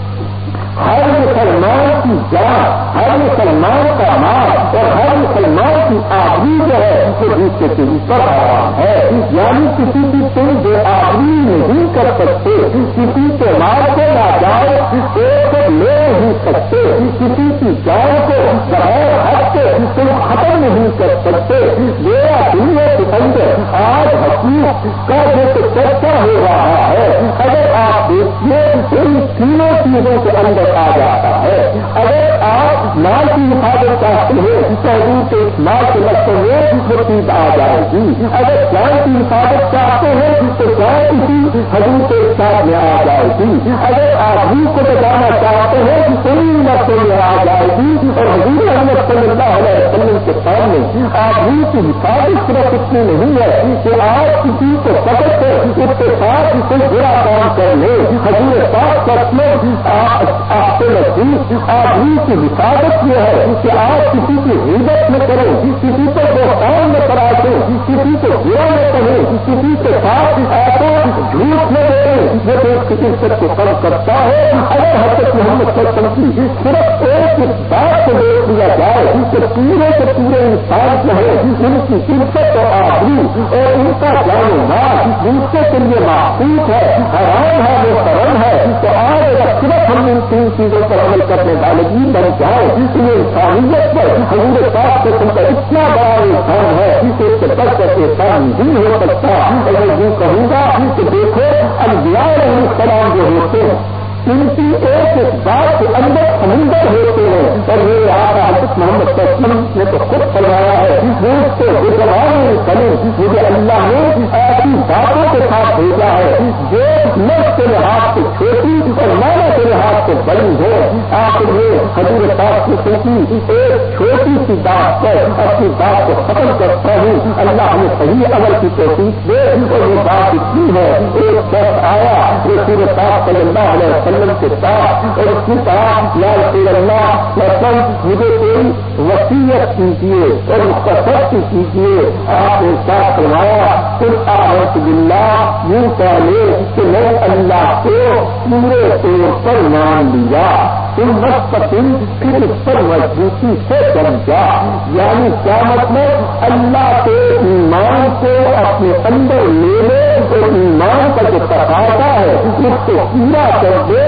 ہر مسلمان کی جان، ہر مسلمان کا مال اور ہر مسلمان کی آدمی جو ہے وہ دوسرے کے اوپر آرام ہے۔ یعنی کسی کی تم جو آدمی نہیں کر سکتے، کسی کے مال کو نہ جاؤ ایک لے نہیں سکتے، کسی کی جان کو بغیر حق کے تم ختم نہیں کر سکتے۔ میرا دنیا پسند آج حقیق کا جو چرچا ہو رہا ہے، اگر آپ دیکھیے ان تینوں چیزوں کے اندر آ جاتا ہے۔ اگر آپ مال کی حفاظت چاہتے ہیں، تو حضور کے مال کے لگتے ہوئے وہ چیز آ جائے گی۔ اگر جان کی حفاظت چاہتے ہیں، تو جان اسی حضور کے ساتھ میں آ جائے گی۔ اگر آپ آدمی کو بچانا چاہتے ہیں، تو ان لفظوں میں آ جائے گی۔ اور حضور احمد صلی اللہ علیہ وسلم کے سامنے آدمی کی حفاظت صرف اتنی نہیں ہے کہ آپ کسی کو پکڑ کر اس کے ساتھ اسے برا کام کر لے۔ حضور صاحب آپ کے نزدیک آدمی کی حفاظت یہ ہے کہ آپ کسی کی ہدت میں کریں، کسی کو بہتان میں کرا دیں کسی کو برا میں کہیں کسی کے ساتھ ایسا جھوٹ میں دے جو دیش کسی سب کو کم کرتا ہے۔ اگر حضرت محمد صلی اللہ علیہ وسلم کی صرف ایک اس بات کو دیکھ لیا جائے کہ پورے کے پورے انسان جو ہے ان کی عزت اور آبرو اور ان کا جان مال دوسرے کے لیے محفوظ ہے، حرام ہے وہ کرم ہے، تو آج اگر صرف ہم ان ان چیزوں پر عمل کرنے والے بھی بن جائے اس لیے انسانیت پر حضور پاک کے ان کا اتنا بڑا انسان ہے جسے اس سے بڑھ کر کے کام نہیں ہو سکتا۔ اور میں یوں کہوں گا کہ دیکھو، انبیاء السلام جو ہوتے ہیں ان کی ایک بات کے اندر سمندر ہوتے ہیں۔ اور یہ آپ حضرت محمد وسلم نے تو خود فرمایا ہے وہ اس کو گزروانے کریں مجھے اللہ نے ایسی باتوں کے ساتھ بھیجا ہے جو نفس کے لحاظ سے چھوٹی اور مانا کے لحاظ سے بڑی ہو آپ یہ حضور پاک کی سوچی ایک چھوٹی سی بات پر اپنی بات کو ختم کرتا ہوں۔ اللہ ہمیں صحیح عمل کی کوشش دے اور یہ بات اتنی ہے۔ ایک شخص آیا رسول پاک صلی اللہ علیہ وسلم وسلم کے ساتھ اور اس کی کہا یا رسول اللہ مطلب مجھے کوئی وسیعت کیجیے اور اس کا سخت کیجیے، آپ نے ساتھ کروایا پھر آہت بلّہ یوں کہ میں اللہ کو پورے طور پر مان لیا۔ تم مستقل پھر اس پر مضبوطی سے سمجھا یعنی کیا مطلب اللہ کے ایمان کو اپنے اندر لے لے تو ایمان کا جو تقاضا ہے، اس کو پورا کر دے